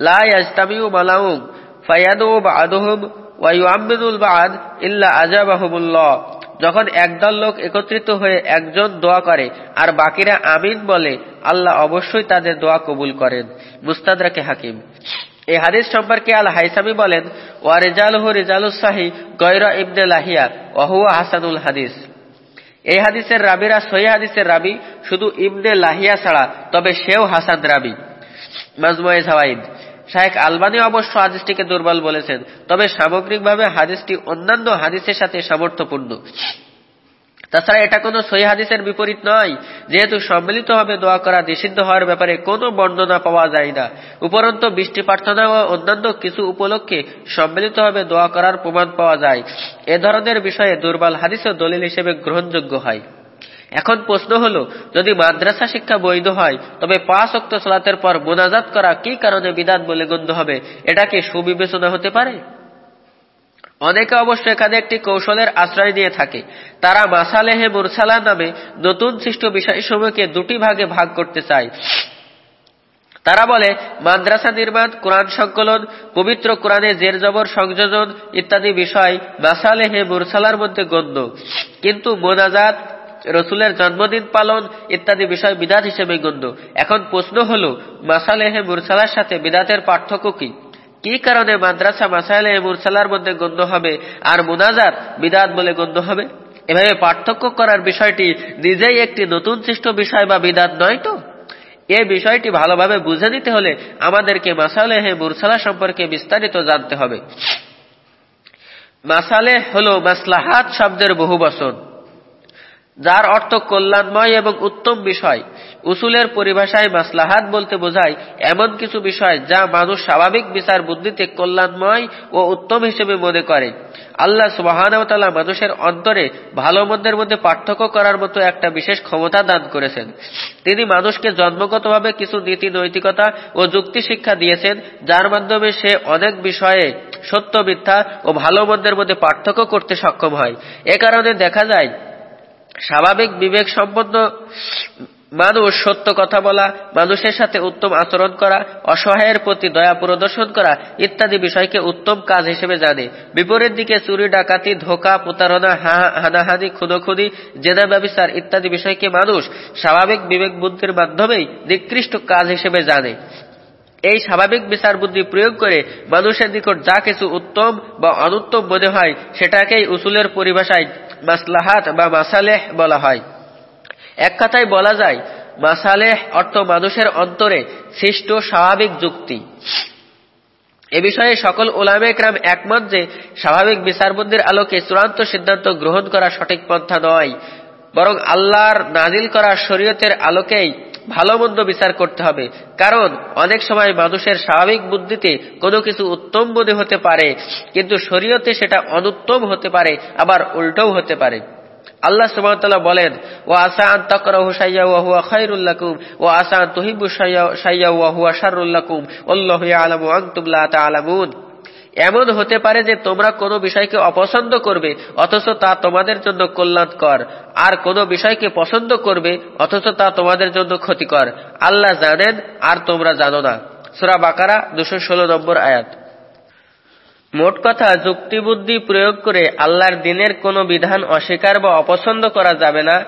লা ইয়াজতামিউ মালাউম ফায়াদু বা'দুহুম ওয়া ইউআম্মিনুল বা'দ ইল্লা আজাবাহুমুল্লাহ যখন একদল লোক একত্রিত হয়ে একজন দোয়া করে, আর বাকিরা আমিন বলে, আল্লাহ অবশ্যই তাদের দোয়া কবুল করেন। মুস্তাদরাকে হাকিম। এই হাদিস সম্পর্কে আল হাইসামি বলেন ওয়া রেজালহু রেজালুস সাহি গয়রা ইবনে লাহিয়া ওয়াহুয়া হাসানুল হাদিস। এই হাদিসের রাবিরা সহি হাদিসের রাবি, শুধু ইবনে লাহিয়া ছাড়া, তবে সেও হাসান রাবি। মাজমুয়ে সাওয়াইদ শাহেখ আলবানি অবশ্য হাদিসটিকে দুর্বল বলেছেন, তবে সামগ্রিকভাবে হাদিসটি অন্যান্য হাদিসের সাথে সামর্থ্যপূর্ণ। তাছাড়া এটা কোনো সহি হাদিসের বিপরীত নয়, যেহেতু সম্মিলিতভাবে দোয়া করা নিষিদ্ধ হওয়ার ব্যাপারে কোনো বর্ণনা পাওয়া যায় না। উপরন্ত বৃষ্টি প্রার্থনা ও অন্যান্য কিছু উপলক্ষে সম্মিলিতভাবে দোয়া করার প্রমাণ পাওয়া যায়। এ ধরনের বিষয়ে দুর্বল হাদিসও দলিল হিসেবে গ্রহণযোগ্য হয়। এখন প্রশ্ন হল, যদি মাদ্রাসা শিক্ষা বৈধ হয়, তবে পাঁচ অক্ত সালাতের পর মোনাজাত করা কি কারণে বিধান বলে গণ্য হবে? এটা কি সুবিবেচনা হতে পারে? অনেকে অবশ্য এখানে একটি কৌশলের আশ্রয় দিয়ে থাকে। তারা মাসালেহে মুরসালা নামে নতুন সৃষ্ট বিষয়সমূহকে দুটি ভাগে ভাগ করতে চায়। তারা বলে, মাদ্রাসা নির্মাণ, কোরআন সংকলন, পবিত্র কোরআনে জের জবর সংযোজন ইত্যাদি বিষয় মাসালেহে মুরসালার মধ্যে গণ্য। কিন্তু মোনাজাত রসুলের জন্মদিন পালন ইত্যাদি বিষয় বিদাত হিসেবে গণ্য। এখন প্রশ্ন হল, মাসালেহে মুরসালার সাথে বিদাতের পার্থক্য কি? কি কারণে মাদ্রাসা মাসাইলে মুরসালার মধ্যে গণ্য হবে আর মুনাজাত বিদাত বলে গণ্য হবে? এভাবে পার্থক্য করার বিষয়টি নিজেই একটি নতুন সৃষ্ট বিষয় বা বিদাত নয় তো? এ বিষয়টি ভালোভাবে বুঝে নিতে হলে আমাদেরকে মাসালেহে মুরসালা সম্পর্কে বিস্তারিত জানতে হবে। মাসালে হল মাসলাহাত শব্দের বহু বচন যার অর্থ কল্যাণময় এবং উত্তম বিষয়। উসুলের পরিভাষায় মাসলাহাত বলতে বোঝায়, এমন কিছু বিষয় যা মানুষ স্বাভাবিক বিচার বুদ্ধিতে কল্যাণময় ও উত্তম হিসেবে মনে করে। আল্লাহ সুবাহানতাল্লাহ মানুষের অন্তরে ভালো মন্দের মধ্যে পার্থক্য করার মতো একটা বিশেষ ক্ষমতা দান করেছেন। তিনি মানুষকে জন্মগতভাবে কিছু নীতি, নৈতিকতা ও যুক্তি শিক্ষা দিয়েছেন, যার মাধ্যমে সে অনেক বিষয়ে সত্য, মিথ্যা ও ভালো মন্দের মধ্যে পার্থক্য করতে সক্ষম হয়। এ কারণে দেখা যায় স্বাভাবিক বিবেক সম্পন্ন মানুষ সত্য কথা বলা, মানুষের সাথে উত্তম আচরণ করা, অসহায়ের প্রতি দয়া প্রদর্শন করা ইত্যাদি বিষয়কে উত্তম কাজ হিসেবে জানে। বিপরীত দিকে চুরি, ডাকাতি, ধোকা, প্রতারণা হানাহানি, খুনোখুনি জেনা ব্যবসার ইত্যাদি বিষয়কে মানুষ স্বাভাবিক বিবেক বুদ্ধির মাধ্যমেই নিকৃষ্ট কাজ হিসেবে জানে। এই স্বাভাবিক বিচার বুদ্ধি প্রয়োগ করে মানুষের নিকট যা কিছু উত্তম বা অনুত্তম মনে হয়, সেটাকেই উসুলের পরিভাষায় মাসলাহাত বা মাসালেহ বলা হয়। এক কথায় বলা যায়, মাসালেহ অর্থ মানুষের অন্তরে সৃষ্ট স্বাভাবিক যুক্তি। এ বিষয়ে সকল ওলামে ক্রাম একমত যে, স্বাভাবিক বিচারবন্দির আলোকে চূড়ান্ত সিদ্ধান্ত গ্রহণ করা সঠিক পন্থা নয়, বরং আল্লাহর নাজিল করা শরীয়তের আলোকেই ভালো মন্দ বিচার করতে হবে। কারণ, অনেক সময় মানুষের স্বাভাবিক বুদ্ধিতে কোনো কিছু উত্তম মনে হতে পারে, কিন্তু শরীয়তে সেটা অনুত্তম হতে পারে, আবার উল্টোও হতে পারে। আল্লাহ সুবহানাহু বলেন ও আসা আন তাকরাহু শাইয়া ওয়া হুয়া খায়রুল লাকুম, ওয়া আসা আন তুহিব্বু শাইয়া ওয়া হুয়া শাররুল লাকুম আল্লাহু ইয়ালামু লা তা'লামুন এমন হতে পারে যে তোমরা কোনো বিষয়কে অপছন্দ করবে, অথচ তা তোমাদের জন্য কল্যাণকর। আর কোনো বিষয়কে পছন্দ করবে, অথচ তা তোমাদের জন্য ক্ষতিকর। আল্লাহ জানেন, আর তোমরা জানো না। সুরা বাকারা, দুশো ষোলো নম্বর আয়াত। মোট কথা, যুক্তিবুদ্ধি প্রয়োগ করে আল্লাহর দিনের কোনো বিধান অস্বীকার বা অপছন্দ করা যাবে না,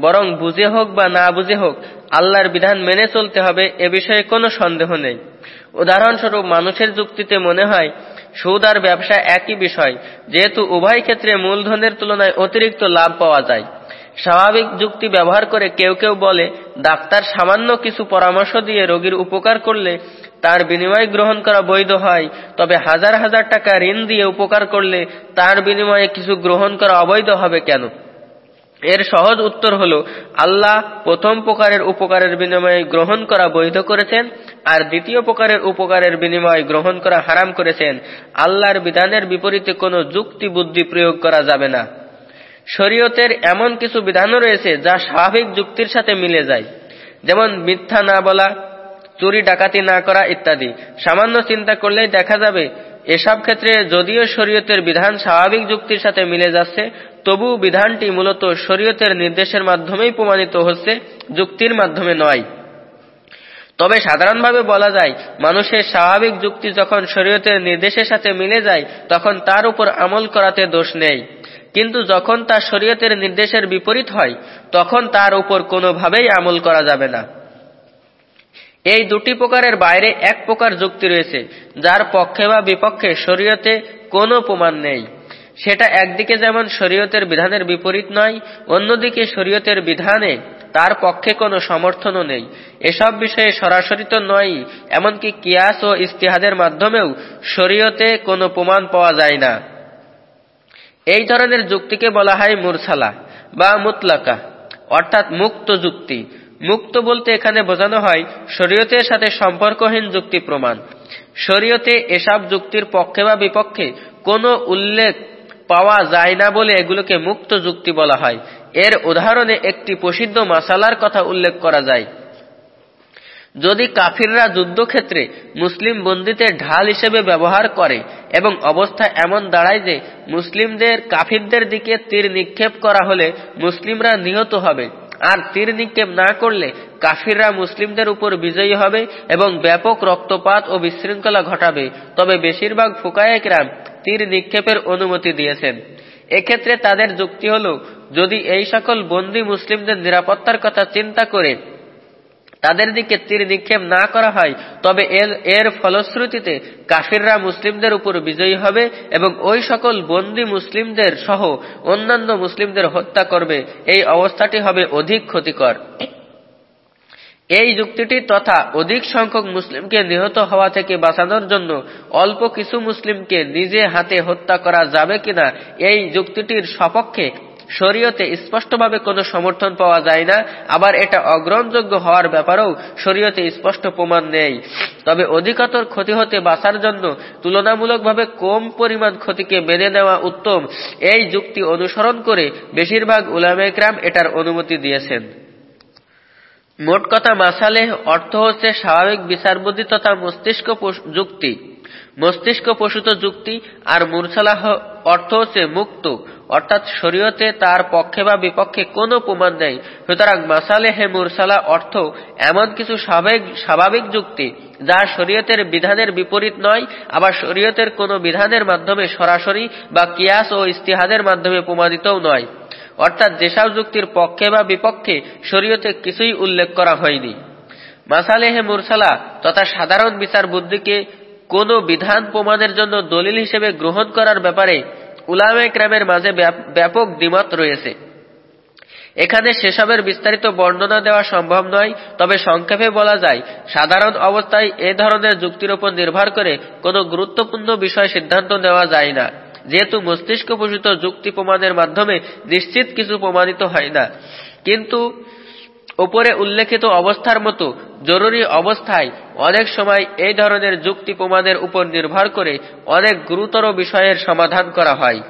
বরং বুঝে হোক বা না বুঝে হোক, আল্লাহর বিধান মেনে চলতে হবে, এ বিষয়ে কোনো সন্দেহ নেই। উদাহরণস্বরূপ, মানুষের যুক্তিতে মনে হয় সুদ আর ব্যবসা একই বিষয়। যেহেতু উভয় ক্ষেত্রে মূলধনের তুলনায় অতিরিক্ত লাভ পাওয়া যায়। স্বাভাবিক যুক্তি ব্যবহার করে কেউ কেউ বলে, ডাক্তার সামান্য কিছু পরামর্শ দিয়ে রোগীর উপকার করলে তার বিনিময় গ্রহণ করা বৈধ হয়, তবে হাজার হাজার টাকা ঋণ দিয়ে উপকার করলে তার বিনিময়ে কিছু গ্রহণ করা অবৈধ হবে কেন? এর সহজ উত্তর হল, আল্লাহ প্রথম প্রকারের উপকারের বিনিময়ে গ্রহণ করা বৈধ করেছেন, আর দ্বিতীয় প্রকারের উপকারের বিনিময় গ্রহণ করা হারাম করেছেন। আল্লাহর বিধানের বিপরীতে কোনো যুক্তি বুদ্ধি প্রয়োগ করা যাবে না। শরীয়তের এমন কিছু বিধানও রয়েছে যা স্বাভাবিক যুক্তির সাথে মিলে যায়। যেমন মিথ্যা না বলা, চুরি ডাকাতি না করা ইত্যাদি। সামান্য চিন্তা করলেই দেখা যাবে, এসব ক্ষেত্রে যদিও শরীয়তের বিধান স্বাভাবিক যুক্তির সাথে মিলে যাচ্ছে তবু বিধানটি মূলত শরীয়তের নির্দেশের মাধ্যমেই প্রমাণিত হচ্ছে, যুক্তির মাধ্যমে নয়। তবে সাধারণভাবে বলা যায়, মানুষের স্বাভাবিক যুক্তি যখন শরীয়তের নির্দেশের সাথে মিলে যায়, তখন তার উপর আমল করাতে দোষ নেই। কিন্তু যখন তা শরীয়তের নির্দেশের বিপরীত হয়, তখন তার উপর কোনোভাবেই আমল করা যাবে না। এই দুটি প্রকারের বাইরে এক প্রকার যুক্তি রয়েছে, যার পক্ষে বা বিপক্ষে শরীয়তে কোনো প্রমাণ নেই। সেটা একদিকে যেমন শরীয়তের বিধানের বিপরীত নয়, অন্যদিকে শরীয়তের বিধানে তার পক্ষে কোনো সমর্থনও নেই। এসব বিষয়ে সরাসরি তো নয়, এমনকি কিয়াস ও ইস্তিহাদের মাধ্যমেও শরীয়তে কোনো প্রমাণ পাওয়া যায় না। এই ধরনের যুক্তিকে বলা হয় মুরসালা বা মুতলাকা, অর্থাৎ মুক্ত যুক্তি। মুক্ত বলতে এখানে বোঝানো হয় শরীয়তের সাথে সম্পর্কহীন যুক্তি প্রমাণ। শরীয়তে এসব যুক্তির পক্ষে বা বিপক্ষে কোনো উল্লেখ পাওয়া যায় না বলে এগুলোকে মুক্ত যুক্তি বলা হয়। এর উদাহরণে একটি প্রসিদ্ধ মাসালার কথা উল্লেখ করা যায়। যদি কাফিররা যুদ্ধক্ষেত্রে মুসলিম বন্দীদের ঢাল হিসেবে ব্যবহার করে এবং অবস্থা এমন দাঁড়ায় যে মুসলিমদের কাফিরদের দিকে তীর নিক্ষেপ করা হলে মুসলিমরা নিহত হবে আর তীর নিক্ষেপ না করলে কাফিররা মুসলিমদের উপর বিজয়ী হবে এবং ব্যাপক রক্তপাত ও বিশৃঙ্খলা ঘটাবে। তবে বেশিরভাগ ফুকায়েকরা তীর নিক্ষেপের অনুমতি দিয়েছেন। এক্ষেত্রে তাদের যুক্তি হল, যদি এই সকল বন্দী মুসলিমদের নিরাপত্তার কথা চিন্তা করে তাদের দিকে তীর নিক্ষেপ না করা হয়, তবে এর ফলশ্রুতিতে কাফিররা মুসলিমদের উপর বিজয়ী হবে এবং ওই সকল বন্দী মুসলিমদের সহ অন্যান্য মুসলিমদের হত্যা করবে। এই অবস্থাটি হবে অধিক ক্ষতিকর। এই যুক্তিটি তথা অধিক সংখ্যক মুসলিমকে নিহত হওয়া থেকে বাঁচানোর জন্য অল্প কিছু মুসলিমকে নিজে হাতে হত্যা করা যাবে কিনা, এই যুক্তিটির সপক্ষে শরীয়তে স্পষ্টভাবে কোনো সমর্থন পাওয়া যায় না। আবার এটা অগ্রহণযোগ্য হওয়ার ব্যাপারেও শরীয়তে স্পষ্ট প্রমাণ নেই। তবে অধিকতর ক্ষতি হতে বাঁচার জন্য তুলনামূলকভাবে কম পরিমাণ ক্ষতিকে মেনে নেওয়া উত্তম। এই যুক্তি অনুসরণ করে বেশিরভাগ উলামেকরাম এটার অনুমতি দিয়েছেন। মোট কথা, মাসালে অর্থ হচ্ছে স্বাভাবিক বিচারবুদ্ধি তথা মস্তিষ্ক যুক্তি। মস্তিষ্ক প্রসূত যুক্তি আর মুরসালাহ অর্থ হচ্ছে মুক্ত। অর্থাৎ শরীয়তে তার পক্ষে বা বিপক্ষে কোনো প্রমাণ নেই। সুতরাং মাসালে হে মুরসালা অর্থ এমন কিছু স্বাভাবিক যুক্তি যা শরীয়তের বিধানের বিপরীত নয়, আবার শরীয়তের কোনো বিধানের মাধ্যমে সরাসরি বা কিয়াস ও ইস্তিহাদের মাধ্যমে প্রমাণিতও নয়। অর্থাৎ যেসব যুক্তির পক্ষে বা বিপক্ষে শরীয়তে কিছুই উল্লেখ করা হয়নি। মাসালেহে মুরসালা তথা সাধারণ বিচার বুদ্ধিকে কোন বিধান প্রমাণের জন্য দলিল হিসেবে গ্রহণ করার ব্যাপারে উলামে ক্রামের মাঝে ব্যাপক দ্বিমত রয়েছে। এখানে সেসবের বিস্তারিত বর্ণনা দেওয়া সম্ভব নয়, তবে সংক্ষেপে বলা যায়, সাধারণ অবস্থায় এ ধরনের যুক্তির উপর নির্ভর করে কোনো গুরুত্বপূর্ণ বিষয় সিদ্ধান্ত নেওয়া যায় না, যেহেতু মস্তিষ্ক পোষিত যুক্তি প্রমাণের মাধ্যমে নিশ্চিত কিছু প্রমাণিত হয় না। কিন্তু উপরে উল্লেখিত অবস্থার মতো জরুরি অবস্থায় অনেক সময় এই ধরনের যুক্তি প্রমাণের উপর নির্ভর করে অনেক গুরুতর বিষয়ের সমাধান করা হয়।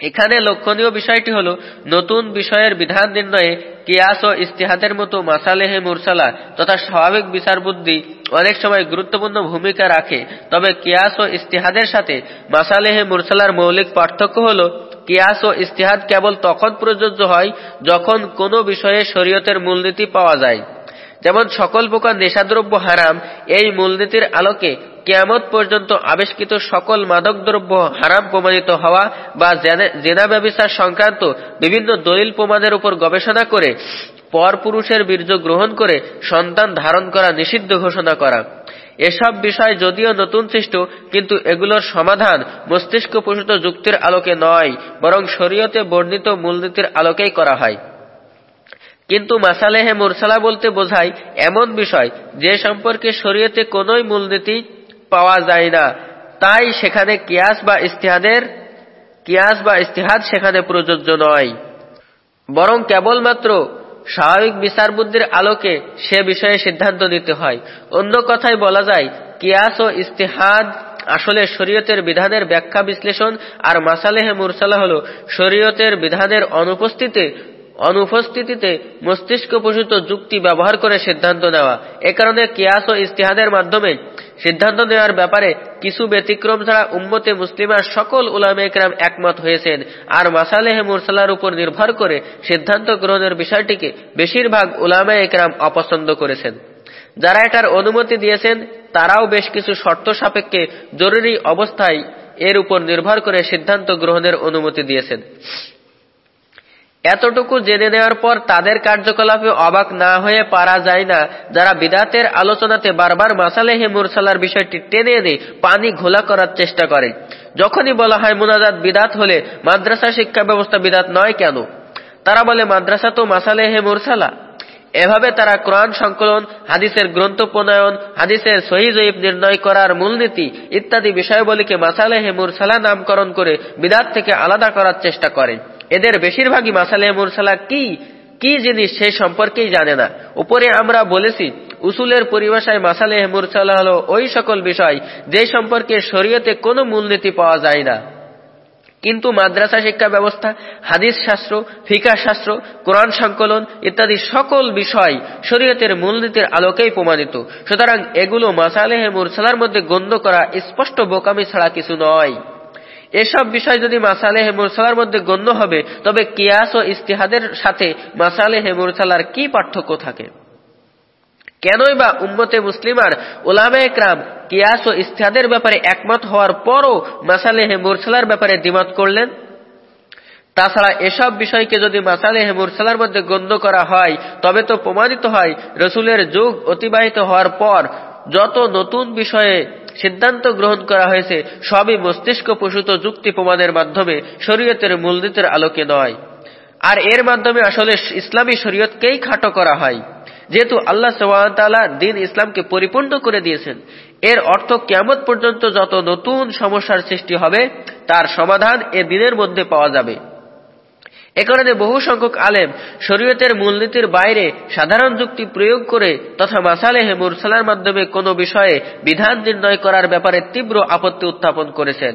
এখানে লক্ষণীয় বিষয়টি হল নতুন বিষয়ের বিধান নির্ণয়ে কিয়াস ও ইস্তিহাদের মতো মাসালেহে মুরসালা তথা স্বাভাবিক বিচার বুদ্ধি অনেক সময় গুরুত্বপূর্ণ ভূমিকা রাখে। তবে কিয়াস ও ইস্তিহাদের সাথে মাসালেহে মুরসালার মৌলিক পার্থক্য হল কিয়াস ও ইস্তিহাদ কেবল তখন প্রযোজ্য হয় যখন কোনো বিষয়ে শরীয়তের মূলনীতি পাওয়া যায়। যেমন সকল প্রকার নেশাদ্রব্য হারাম, এই মূলনীতির আলোকে কেয়ামত পর্যন্ত আবিষ্কৃত সকল মাদকদ্রব্য হারাম প্রমাণিত হওয়া বা জেনা ব্যবসার সংক্রান্ত বিভিন্ন দলিল প্রমাণের উপর গবেষণা করে পর পুরুষের বীর্য গ্রহণ করে সন্তান ধারণ করা নিষিদ্ধ ঘোষণা করা। এসব বিষয় যদিও নতুন সৃষ্ট, কিন্তু এগুলোর সমাধান মস্তিষ্ক প্রসূত যুক্তির আলোকে নয়, বরং শরীয়তে বর্ণিত মূলনীতির আলোকেই করা হয়। কিন্তু মাসালেহে মুরসালা বলতে বোঝায় এমন বিষয় যে সম্পর্কে শরীয়তে কোনোই মূলনীতি পাওয়া যায় না। তাই সেখানে কিয়াস বা ইস্তিহাদের, কিয়াস বা ইস্তিহাদ সেখানে প্রযোজ্য নয়। বরং কেবলমাত্র স্বাভাবিক বিচার বুদ্ধির আলোকে সে বিষয়ে সিদ্ধান্ত দিতে হয়। অন্য কথায় বলা যায়, কিয়াস ও ইস্তেহাদ আসলে শরীয়তের বিধানের ব্যাখ্যা বিশ্লেষণ, আর মাসালেহে মুরসালা হল শরীয়তের বিধানের অনুপস্থিতিতে অনুপস্থিতিতে মস্তিষ্ক প্রসূত যুক্তি ব্যবহার করে সিদ্ধান্ত নেওয়া। এ কারণে কিয়াস ও ইস্তিহাদের মাধ্যমে সিদ্ধান্ত নেওয়ার ব্যাপারে কিছু ব্যতিক্রম ছাড়া উম্মতে মুসলিমার সকল উলামে একরাম একমত হয়েছেন। আর মাসালেহে মুরসালার উপর নির্ভর করে সিদ্ধান্ত গ্রহণের বিষয়টিকে বেশিরভাগ উলামে একরাম অপছন্দ করেছেন। যারা এটার অনুমতি দিয়েছেন, তারাও বেশ কিছু শর্ত সাপেক্ষে জরুরি অবস্থায় এর উপর নির্ভর করে সিদ্ধান্ত গ্রহণের অনুমতি দিয়েছেন। এতটুকু জেনে নেওয়ার পর তাদের কার্যকলাপে অবাক না হয়ে পারা যায় না। যারা বিদাতের আলোচনাতে বারবার মাসালেহে মুরসালার বিষয়টি টেনে এনে পানি ঘোলা করার চেষ্টা করে। যখনই বলা হয় মুনাজাত বিদাত হলে মাদ্রাসা শিক্ষা ব্যবস্থা বিদাত নয় কেন? তারা বলে, মাদ্রাসা তো মাসালেহে মুরসালা। এভাবে তারা কোরআন সংকলন, হাদিসের গ্রন্থ প্রণয়ন হাদিসের সহি জয়ীব নির্ণয় করার মূলনীতি ইত্যাদি বিষয়বলীকে মাসালেহে মুরসালা নামকরণ করে বিদাত থেকে আলাদা করার চেষ্টা করে। এদের বেশিরভাগই মাসালেহে মুরসালা কি কি জিনিস সেই সম্পর্কেই জানে না। উপরে আমরা বলেছি, উসুলের পরিভাষায় মাসালেহ মুরসালা হল ওই সকল বিষয় যে সম্পর্কে শরীয়তে কোনো মূলনীতি পাওয়া যায় না। কিন্তু মাদ্রাসা শিক্ষা ব্যবস্থা, হাদিস শাস্ত্র, ফিকা শাস্ত্র, কোরআন সংকলন ইত্যাদি সকল বিষয় শরীয়তের মূলনীতির আলোকেই প্রমাণিত। সুতরাং এগুলো মাসালেহে মুরসালার মধ্যে গণ্য করা স্পষ্ট বোকামি ছাড়া কিছু নয়। এসব বিষয় যদি মাসালে হেমুরসালার মধ্যে গণ্য হবে, তবে কিয়াস ও ইস্তিহাদের সাথে মাসালে হেমুরসালার কি পার্থক্য থাকে? কেনই বা উম্মতে মুসলিমার ওলামে একরাম কিয়াস ও ইস্তিহাদের ব্যাপারে একমত হওয়ার পরও মাসালে মুরসালার ব্যাপারে দ্বিমত করলেন? তাছাড়া এসব বিষয়কে যদি মাসালেহে মুরসালার মধ্যে গণ্য করা হয়, তবে তো প্রমাণিত হয়, রসুলের যুগ অতিবাহিত হওয়ার পর যত নতুন বিষয়ে সিদ্ধান্ত গ্রহণ করা হয়েছে, সবই মস্তিষ্ক প্রসূত যুক্তি প্রমাণের মাধ্যমে, শরীয়তের মূলনীতির আলোকে নয়। আর এর মাধ্যমে আসলে ইসলামী শরীয়তকেই খাটো করা হয়। যেহেতু আল্লাহ সওয়াতালা দিন ইসলামকে পরিপূর্ণ করে দিয়েছেন, এর অর্থ কেমন পর্যন্ত যত নতুন সমস্যার সৃষ্টি হবে, তার সমাধান এ দিনের মধ্যে পাওয়া যাবে। এ কারণে বহু সংখ্যক আলেম শরীয়তের মূলনীতির বাইরে সাধারণ যুক্তি প্রয়োগ করে তথা মাসালেহে মুরসালার মাধ্যমে কোনো বিষয়ে বিধান নির্ণয় করার ব্যাপারে তীব্র আপত্তি উত্থাপন করেছেন।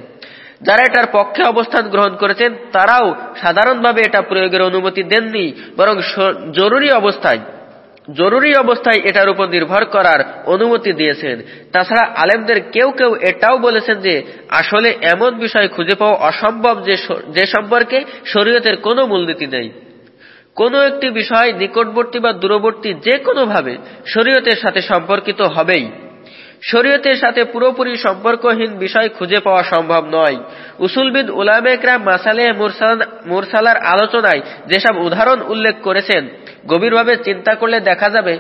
যারা এটার পক্ষে অবস্থান গ্রহণ করেছেন, তারাও সাধারণভাবে এটা প্রয়োগের অনুমতি দেননি, বরং জরুরি অবস্থায় জরুরি অবস্থায় এটার উপর নির্ভর করার অনুমতি দিয়েছেন। তাছাড়া আলেমদের কেউ কেউ এটাও বলেছেন যে, আসলে এমন বিষয় খুঁজে পাওয়া অসম্ভব যে সম্পর্কে শরীয়তের কোনো মূলনীতি নেই। কোনো একটি বিষয় নিকটবর্তী বা দূরবর্তী যে কোনোভাবে শরীয়তের সাথে সম্পর্কিত হবেই। শরীয়তের সাথে পুরোপুরি সম্পর্কহীন বিষয় খুঁজে পাওয়া সম্ভব নয়। উসুলবিদ উলামেকরা মাসালে মুরসালার আলোচনায় যেসব উদাহরণ উল্লেখ করেছেন, গভীরভাবে চিন্তা করলে দেখা যাবে,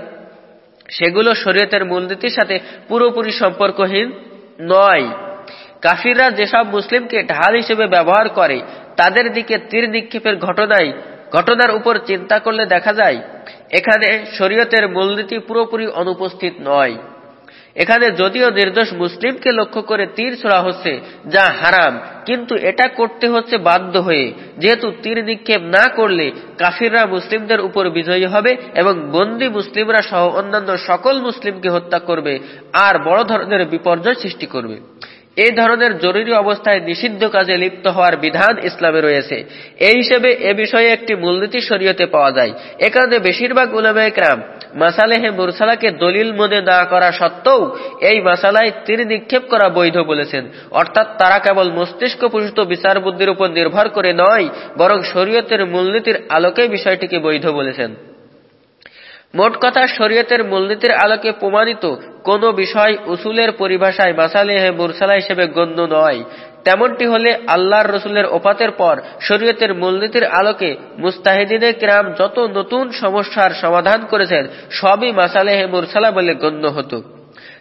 সেগুলো শরীয়তের মূলনীতির সাথে পুরোপুরি সম্পর্কহীন নয়। কাফিররা যেসব মুসলিমকে ঢাল হিসেবে ব্যবহার করে, তাদের দিকে তীর নিক্ষেপের ঘটনায় ঘটনার উপর চিন্তা করলে দেখা যায়, এখানে শরীয়তের মূলনীতি পুরোপুরি অনুপস্থিত নয়। এখানে যদিও নির্দোষ মুসলিমকে লক্ষ্য করে তীর ছোড়া হচ্ছে, যা হারাম, কিন্তু এটা করতে হচ্ছে বাধ্য হয়ে। যেহেতু তীর নিক্ষেপ না করলে কাফিররা মুসলিমদের উপর বিজয়ী হবে এবং বন্দী মুসলিমরা সহ অন্যান্য সকল মুসলিমকে হত্যা করবে, আর বড় ধরনের বিপর্যয় সৃষ্টি করবে। এই ধরনের জরুরি অবস্থায় নিষিদ্ধ কাজে লিপ্ত হওয়ার বিধান ইসলামে রয়েছে। এই হিসেবে এ বিষয়ে একটি মূলনীতি শরীয়তে পাওয়া যায়। এ কারণে বেশিরভাগ উলামা একরাম মাসালেহে মুরসালাকে দলিল মনে না করা সত্ত্বেও এই মাসালায় তিনি নিক্ষেপ করা বৈধ বলেছেন। অর্থাৎ তারা কেবল মস্তিষ্ক প্রসূত বিচার বুদ্ধির উপর নির্ভর করে নয়, বরং শরীয়তের মূলনীতির আলোকে বিষয়টিকে বৈধ বলেছেন। মোট কথা, শরীয়তের মূলনীতির আলোকে প্রমাণিত কোন বিষয় উসুলের পরিভাষায় মাসালেহে মুরসালা হিসেবে গণ্য নয়। তেমনটি হলে আল্লাহর রসুলের ওপাতের পর শরীয়তের মূলনীতির আলোকে মুস্তাহিদিনে কিরাম যত নতুন সমস্যার সমাধান করেছেন, সবই মাসালেহে মুরসালা বলে গণ্য হতো।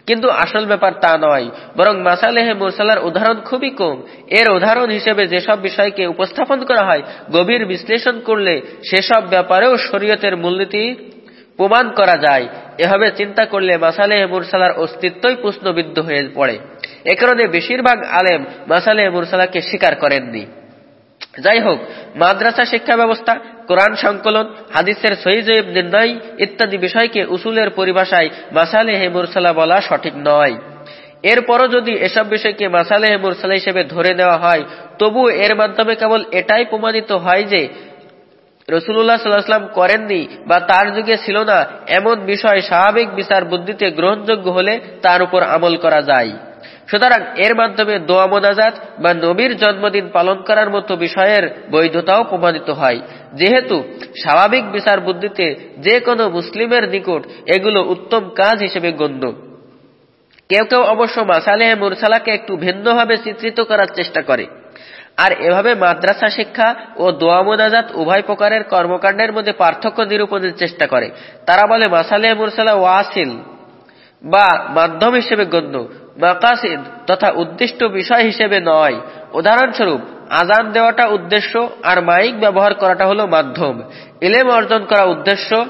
কিন্তু আসল ব্যাপার তা নয়, বরং মাসালেহে মুরসালার উদাহরণ খুবই কম। এর উদাহরণ হিসেবে যেসব বিষয়কে উপস্থাপন করা হয়, গভীর বিশ্লেষণ করলে সেসব ব্যাপারেও শরীয়তের মূলনীতি প্রমাণ করা যায়। এভাবে চিন্তা করলে মাসালে মুরসালার অস্তিত্বই প্রশ্নবিদ্ধ হয়ে পড়ে। এ কারণে বেশিরভাগ আলেম মাসালে মুরসালাকে স্বীকার করেননি। যাই হোক মাদ্রাসা শিক্ষা ব্যবস্থা, কোরআন সংকলন, হাদিসের সহিজৈব নির্ণয় ইত্যাদি বিষয়কে উসুলের পরিভাষায় মাসালে মুরসালা বলা সঠিক নয়। এরপরও যদি এসব বিষয়কে মাসালে মুরসালা হিসেবে ধরে নেওয়া হয়, তবু এর মাধ্যমে কেবল এটাই প্রমাণিত হয় যে রসুল্লাহ সাল্লাহাম করেননি বা তার যুগে ছিল না এমন বিষয় স্বাভাবিক বিচার বুদ্ধিতে গ্রহণযোগ্য হলে তার উপর আমল করা যায়। সুতরাং এর মাধ্যমে দোয়া মোনাজাত বা নবীর জন্মদিন পালন করার মতো বিষয়ের বৈধতাও প্রমাণিত হয়। যেহেতু স্বাভাবিক বিচার বুদ্ধিতে যে কোনো মুসলিমের নিকট এগুলো উত্তম কাজ হিসেবে গণ্য। কেউ কেউ অবশ্য মাসালেহ মুরসালাকে একটু ভিন্নভাবে চিত্রিত করার চেষ্টা করে। আর এভাবে মাদ্রাসা শিক্ষা ও দোয়া মোনাজাত উভয় প্রকারের কর্মকাণ্ডের মধ্যে পার্থক্য নিরূপণের চেষ্টা করে। তারা বলে মাসালেহ মুরসালা ওয়াসিল বা মাধ্যম হিসেবে গণ্য। মাকাসিদ তথা উদ্দিষ্ট বিষয় হিসেবে নয়। উদাহরণস্বরূপ, আজান দেওয়াটা উদ্দেশ্য আর মাইক ব্যবহার করাটা হলো মাধ্যম। এলেম অর্জন করা উদ্দেশ্য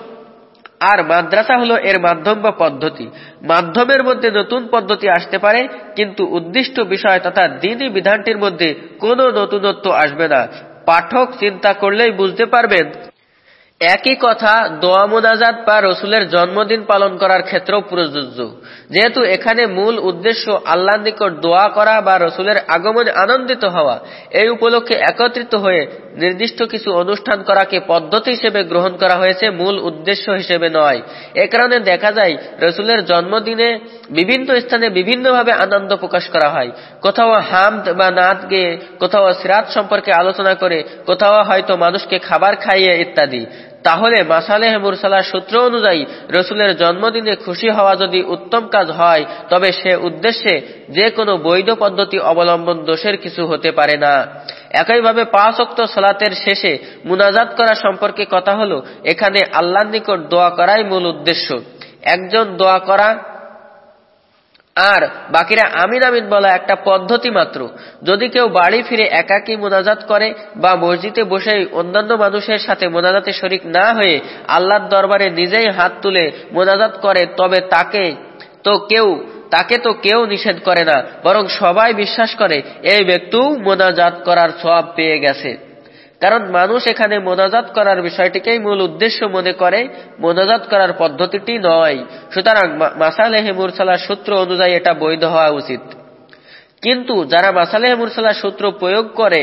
আর মাদ্রাসা হলো এর মাধ্যম বা পদ্ধতি। মাধ্যমের মধ্যে নতুন পদ্ধতি আসতে পারে, কিন্তু উদ্দিষ্ট বিষয় তথা দিনই বিধানটির মধ্যে কোনো নতুনত্ব আসবে না। পাঠক চিন্তা করলেই বুঝতে পারবেন একই কথা, দোয়া মোনাজাত বা রসুলের জন্মদিন পালন করার ক্ষেত্রেও প্রযোজ্য। যেহেতু এখানে মূল উদ্দেশ্য আল্লাহ নিকট দোয়া করা বা রসুলের আগমনে আনন্দিত হওয়া, এই উপলক্ষে একত্রিত হয়ে নির্দিষ্ট কিছু অনুষ্ঠান করাকে পদ্ধতি হিসেবে গ্রহণ করা হয়েছে মূল উদ্দেশ্য হিসেবে নয়। এ কারণে দেখা যায়, রসুলের জন্মদিনে বিভিন্ন স্থানে বিভিন্নভাবে আনন্দ প্রকাশ করা হয়। কোথাও হামদ বা নাত গেয়ে, কোথাও সিরাত সম্পর্কে আলোচনা করে, কোথাও হয়তো মানুষকে খাবার খাইয়ে ইত্যাদি। তাহলে মাসালেহ মুরসালার সূত্র অনুযায়ী রসুলের জন্মদিনে খুশি হওয়া যদি উত্তম কাজ হয়, তবে সে উদ্দেশ্যে যে কোনো বৈধ পদ্ধতি অবলম্বন দোষের কিছু হতে পারে না। একইভাবে পাঁচ অক্ত সলাতের শেষে মুনাজাত করা সম্পর্কে কথা হল, এখানে আল্লাহ নিকট দোয়া করাই মূল উদ্দেশ্য। একজন দোয়া করা আর বাকিরা আমিন আমিন বলা একটা পদ্ধতি মাত্র। যদি কেউ বাড়ি ফিরে একাকী মোনাজাত করে বা মসজিদে বসে অন্যান্য মানুষের সাথে মোনাজাতে শরিক না হয়ে আল্লাহর দরবারে নিজেই হাত তুলে মোনাজাত করে, তবে তাকে তো কেউ, তাকে তো কেউ নিষেধ করে না, বরং সবাই বিশ্বাস করে, এই ব্যক্তিও মোনাজাত করার সব পেয়ে গেছে। কারণ মানুষ এখানে মোনাজাত করার বিষয়টিকেই মূল উদ্দেশ্য মনে করে, মোনাজাত করার পদ্ধতিটি নয়। সুতরাং মাসালেহে মুরসালার সূত্র অনুযায়ী এটা বৈধ হওয়া উচিত। কিন্তু যারা মাসালেহে মুরসালার সূত্র প্রয়োগ করে,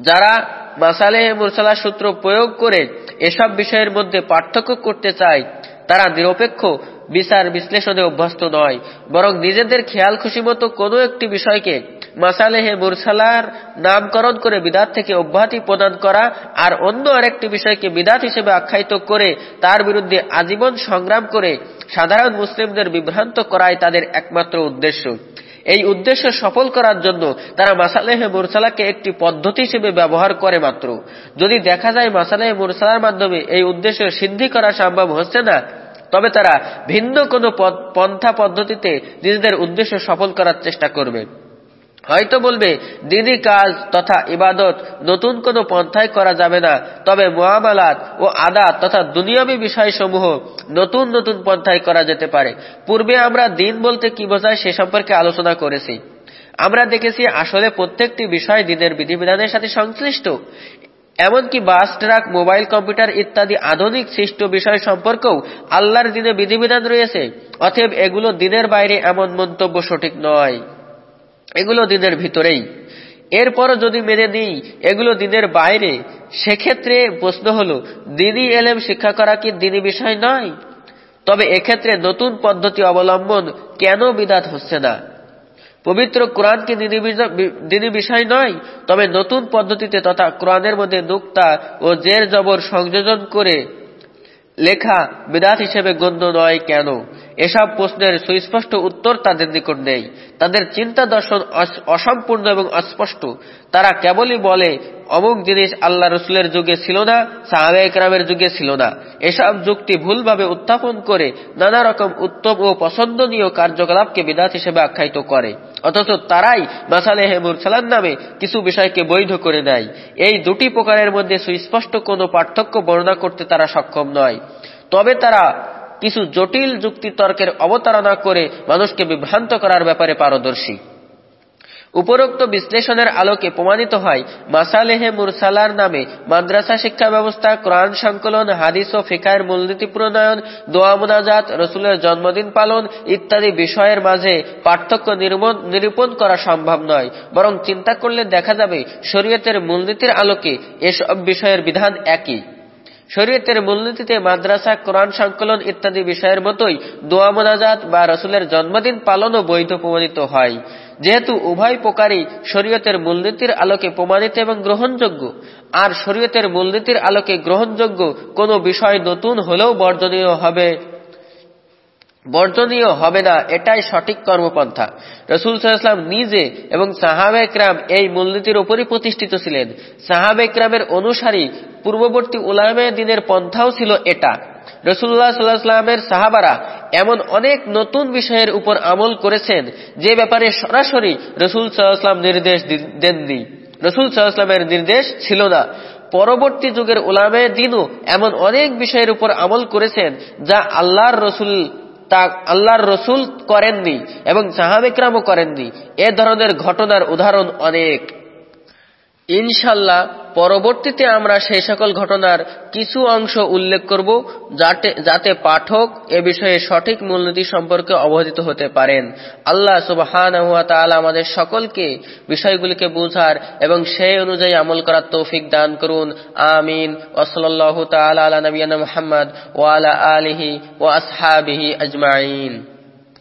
যারা মাসালেহে মুরসালার সূত্র প্রয়োগ করে এসব বিষয়ের মধ্যে পার্থক্য করতে চায়, তারা নিরপেক্ষ বিচার বিশ্লেষণে অভ্যস্ত নয়। বরং নিজেদের খেয়াল খুশি মতো কোনো একটি বিষয়কে মাসালেহে মুরসালার নামকরণ করে বিদাত থেকে অব্যাহতি প্রদান করা আর অন্য আরেকটি বিষয়কে বিদাত হিসেবে আখ্যায়িত করে তার বিরুদ্ধে আজীবন সংগ্রাম করে সাধারণ মুসলিমদের বিভ্রান্ত করাই তাদের একমাত্র উদ্দেশ্য। এই উদ্দেশ্য সফল করার জন্য তারা মাসালেহে মুরসালাকে একটি পদ্ধতি হিসেবে ব্যবহার করে মাত্র। যদি দেখা যায় মাসালেহে মুরসালার মাধ্যমে এই উদ্দেশ্য সিদ্ধি করা সম্ভব হচ্ছে না, তবে তারা ভিন্ন কোনো পন্থা পদ্ধতিতে নিজেদের উদ্দেশ্য সফল করার চেষ্টা করবে। হয়তো বলবে, দিদি কাজ তথা ইবাদত নতুন কোনো পন্থায় করা যাবে না। তবে মোয়ামালাত ও আদাত তথা দুনিয়াবী বিষয়সমূহ নতুন নতুন পন্থায় করা যেতে পারে। পূর্বে আমরা দিন বলতে কি বোঝায় সে সম্পর্কে আলোচনা করেছি। আমরা দেখেছি আসলে প্রত্যেকটি বিষয় দিনের বিধিবিধানের সাথে সংশ্লিষ্ট। এমনকি বাস, ট্রাক, মোবাইল, কম্পিউটার ইত্যাদি আধুনিক সৃষ্ট বিষয় সম্পর্কেও আল্লাহর দিনে বিধিবিধান রয়েছে। অতএব এগুলো দিনের বাইরে এমন মন্তব্য সঠিক নয়। এগুলো দিনের ভিতরেই। এরপরও যদি মেনে নিই, এগুলো দিনের বাইরে, সেক্ষেত্রে প্রশ্ন হল দিদি এলেম শিক্ষা করা কি দিনী বিষয় নয়? তবে এক্ষেত্রে নতুন পদ্ধতি অবলম্বন কেন বিদাত হচ্ছে না? পবিত্র কোরআন কি দিনী বিষয় নয়? তবে নতুন পদ্ধতিতে তথা কোরআনের মধ্যে নুক্তা ও জের জবর সংযোজন করে লেখা বিদাত হিসেবে গণ্য নয় কেন? এসব প্রশ্নের সুস্পষ্ট উত্তর তাদের নিকট নেই। তাদের চিন্তা দর্শন অসম্পূর্ণ এবং অস্পষ্ট। তারা কেবলই বলে, অমুক জিনিস আল্লাহ রসুলের যুগে ছিল না সাহাবে একরামের যুগে ছিল না। এসব যুক্তি ভুলভাবে উত্থাপন করে নানা রকম উত্তম ও পছন্দনীয় কার্যকলাপকে বিদাত হিসেবে আখ্যায়িত করে। অথচ তারাই মাসালেহে মুরসালাম নামে কিছু বিষয়কে বৈধ করে দেয়। এই দুটি প্রকারের মধ্যে সুস্পষ্ট কোনো পার্থক্য বর্ণনা করতে তারা সক্ষম নয়। তবে তারা কিছু জটিল যুক্তি তর্কের অবতারণা করে মানুষকে বিভ্রান্ত করার ব্যাপারে পারদর্শী। উপরোক্ত বিশ্লেষণের আলোকে প্রমাণিত হয়, মাসালেহে মুরসালার নামে মাদ্রাসা শিক্ষা ব্যবস্থা, কোরআন সংকলন, হাদিস ও ফিকায়ের মূলনীতি প্রণয়ন, দোয়া মোনাজাত, রসুলের জন্মদিন পালন ইত্যাদি বিষয়ের মাঝে পার্থক্য নিরূপণ করা সম্ভব নয়। বরং চিন্তা করলে দেখা যাবে, শরীয়তের মূলনীতির আলোকে এসব বিষয়ের বিধান একই। শরীয়তের মূলনীতিতে মাদ্রাসা, কোরআন সংকলন ইত্যাদি বিষয়ের মতোই দোয়া মোনাজাত বা রসুলের জন্মদিন পালনও বৈধ প্রমাণিত হয়। যেহেতু উভয় প্রকারই শরীয়তের মূলনীতির আলোকে প্রমাণিত এবং গ্রহণযোগ্য, আর শরীয়তের মূলনীতির আলোকে গ্রহণযোগ্য কোনো বিষয় নতুন হলেও বর্জনীয় হবে। বর্জনীয় হবে না, এটাই সঠিক কর্মপন্থা। রসুল সাল্লাম নিজে এবং সাহাবেকরাম এই মূলনীতির উপরই প্রতিষ্ঠিত ছিলেন। সাহাবেকরামের অনুসারী পূর্ববর্তী উলামে দিনের পন্থাও ছিল এটা। রসুল্লাহ সাল্লাহামের সাহাবারা এমন অনেক নতুন বিষয়ের উপর আমল করেছেন, যে ব্যাপারে সরাসরি রসুল সাল্লাহাম নির্দেশ দেননি। রসুল সাল্লাহামের নির্দেশ ছিল না। পরবর্তী যুগের উলামে দিনও এমন অনেক বিষয়ের উপর আমল করেছেন, যা আল্লাহর রসুল তা আল্লাহর রসুল করেননি এবং সাহাবিকরামও করেননি। এ ধরনের ঘটনার উদাহরণ অনেক। ইনশাল্লাহ পরবর্তীতে আমরা সেই সকল ঘটনার কিছু অংশ উল্লেখ করব যাতে পাঠক এ বিষয়ে সঠিক মূলনীতি সম্পর্কে অবহিত হতে পারেন। আল্লাহ সুবহান আমাদের সকলকে বিষয়গুলিকে বুঝার এবং সেই অনুযায়ী আমল করার তৌফিক দান করুন। আমিন। ওসলাল্লাহ তালা আলা নবীনা মোহাম্মদ ওয়ালা আলিহি ও আসহাবিহি আজমাইন।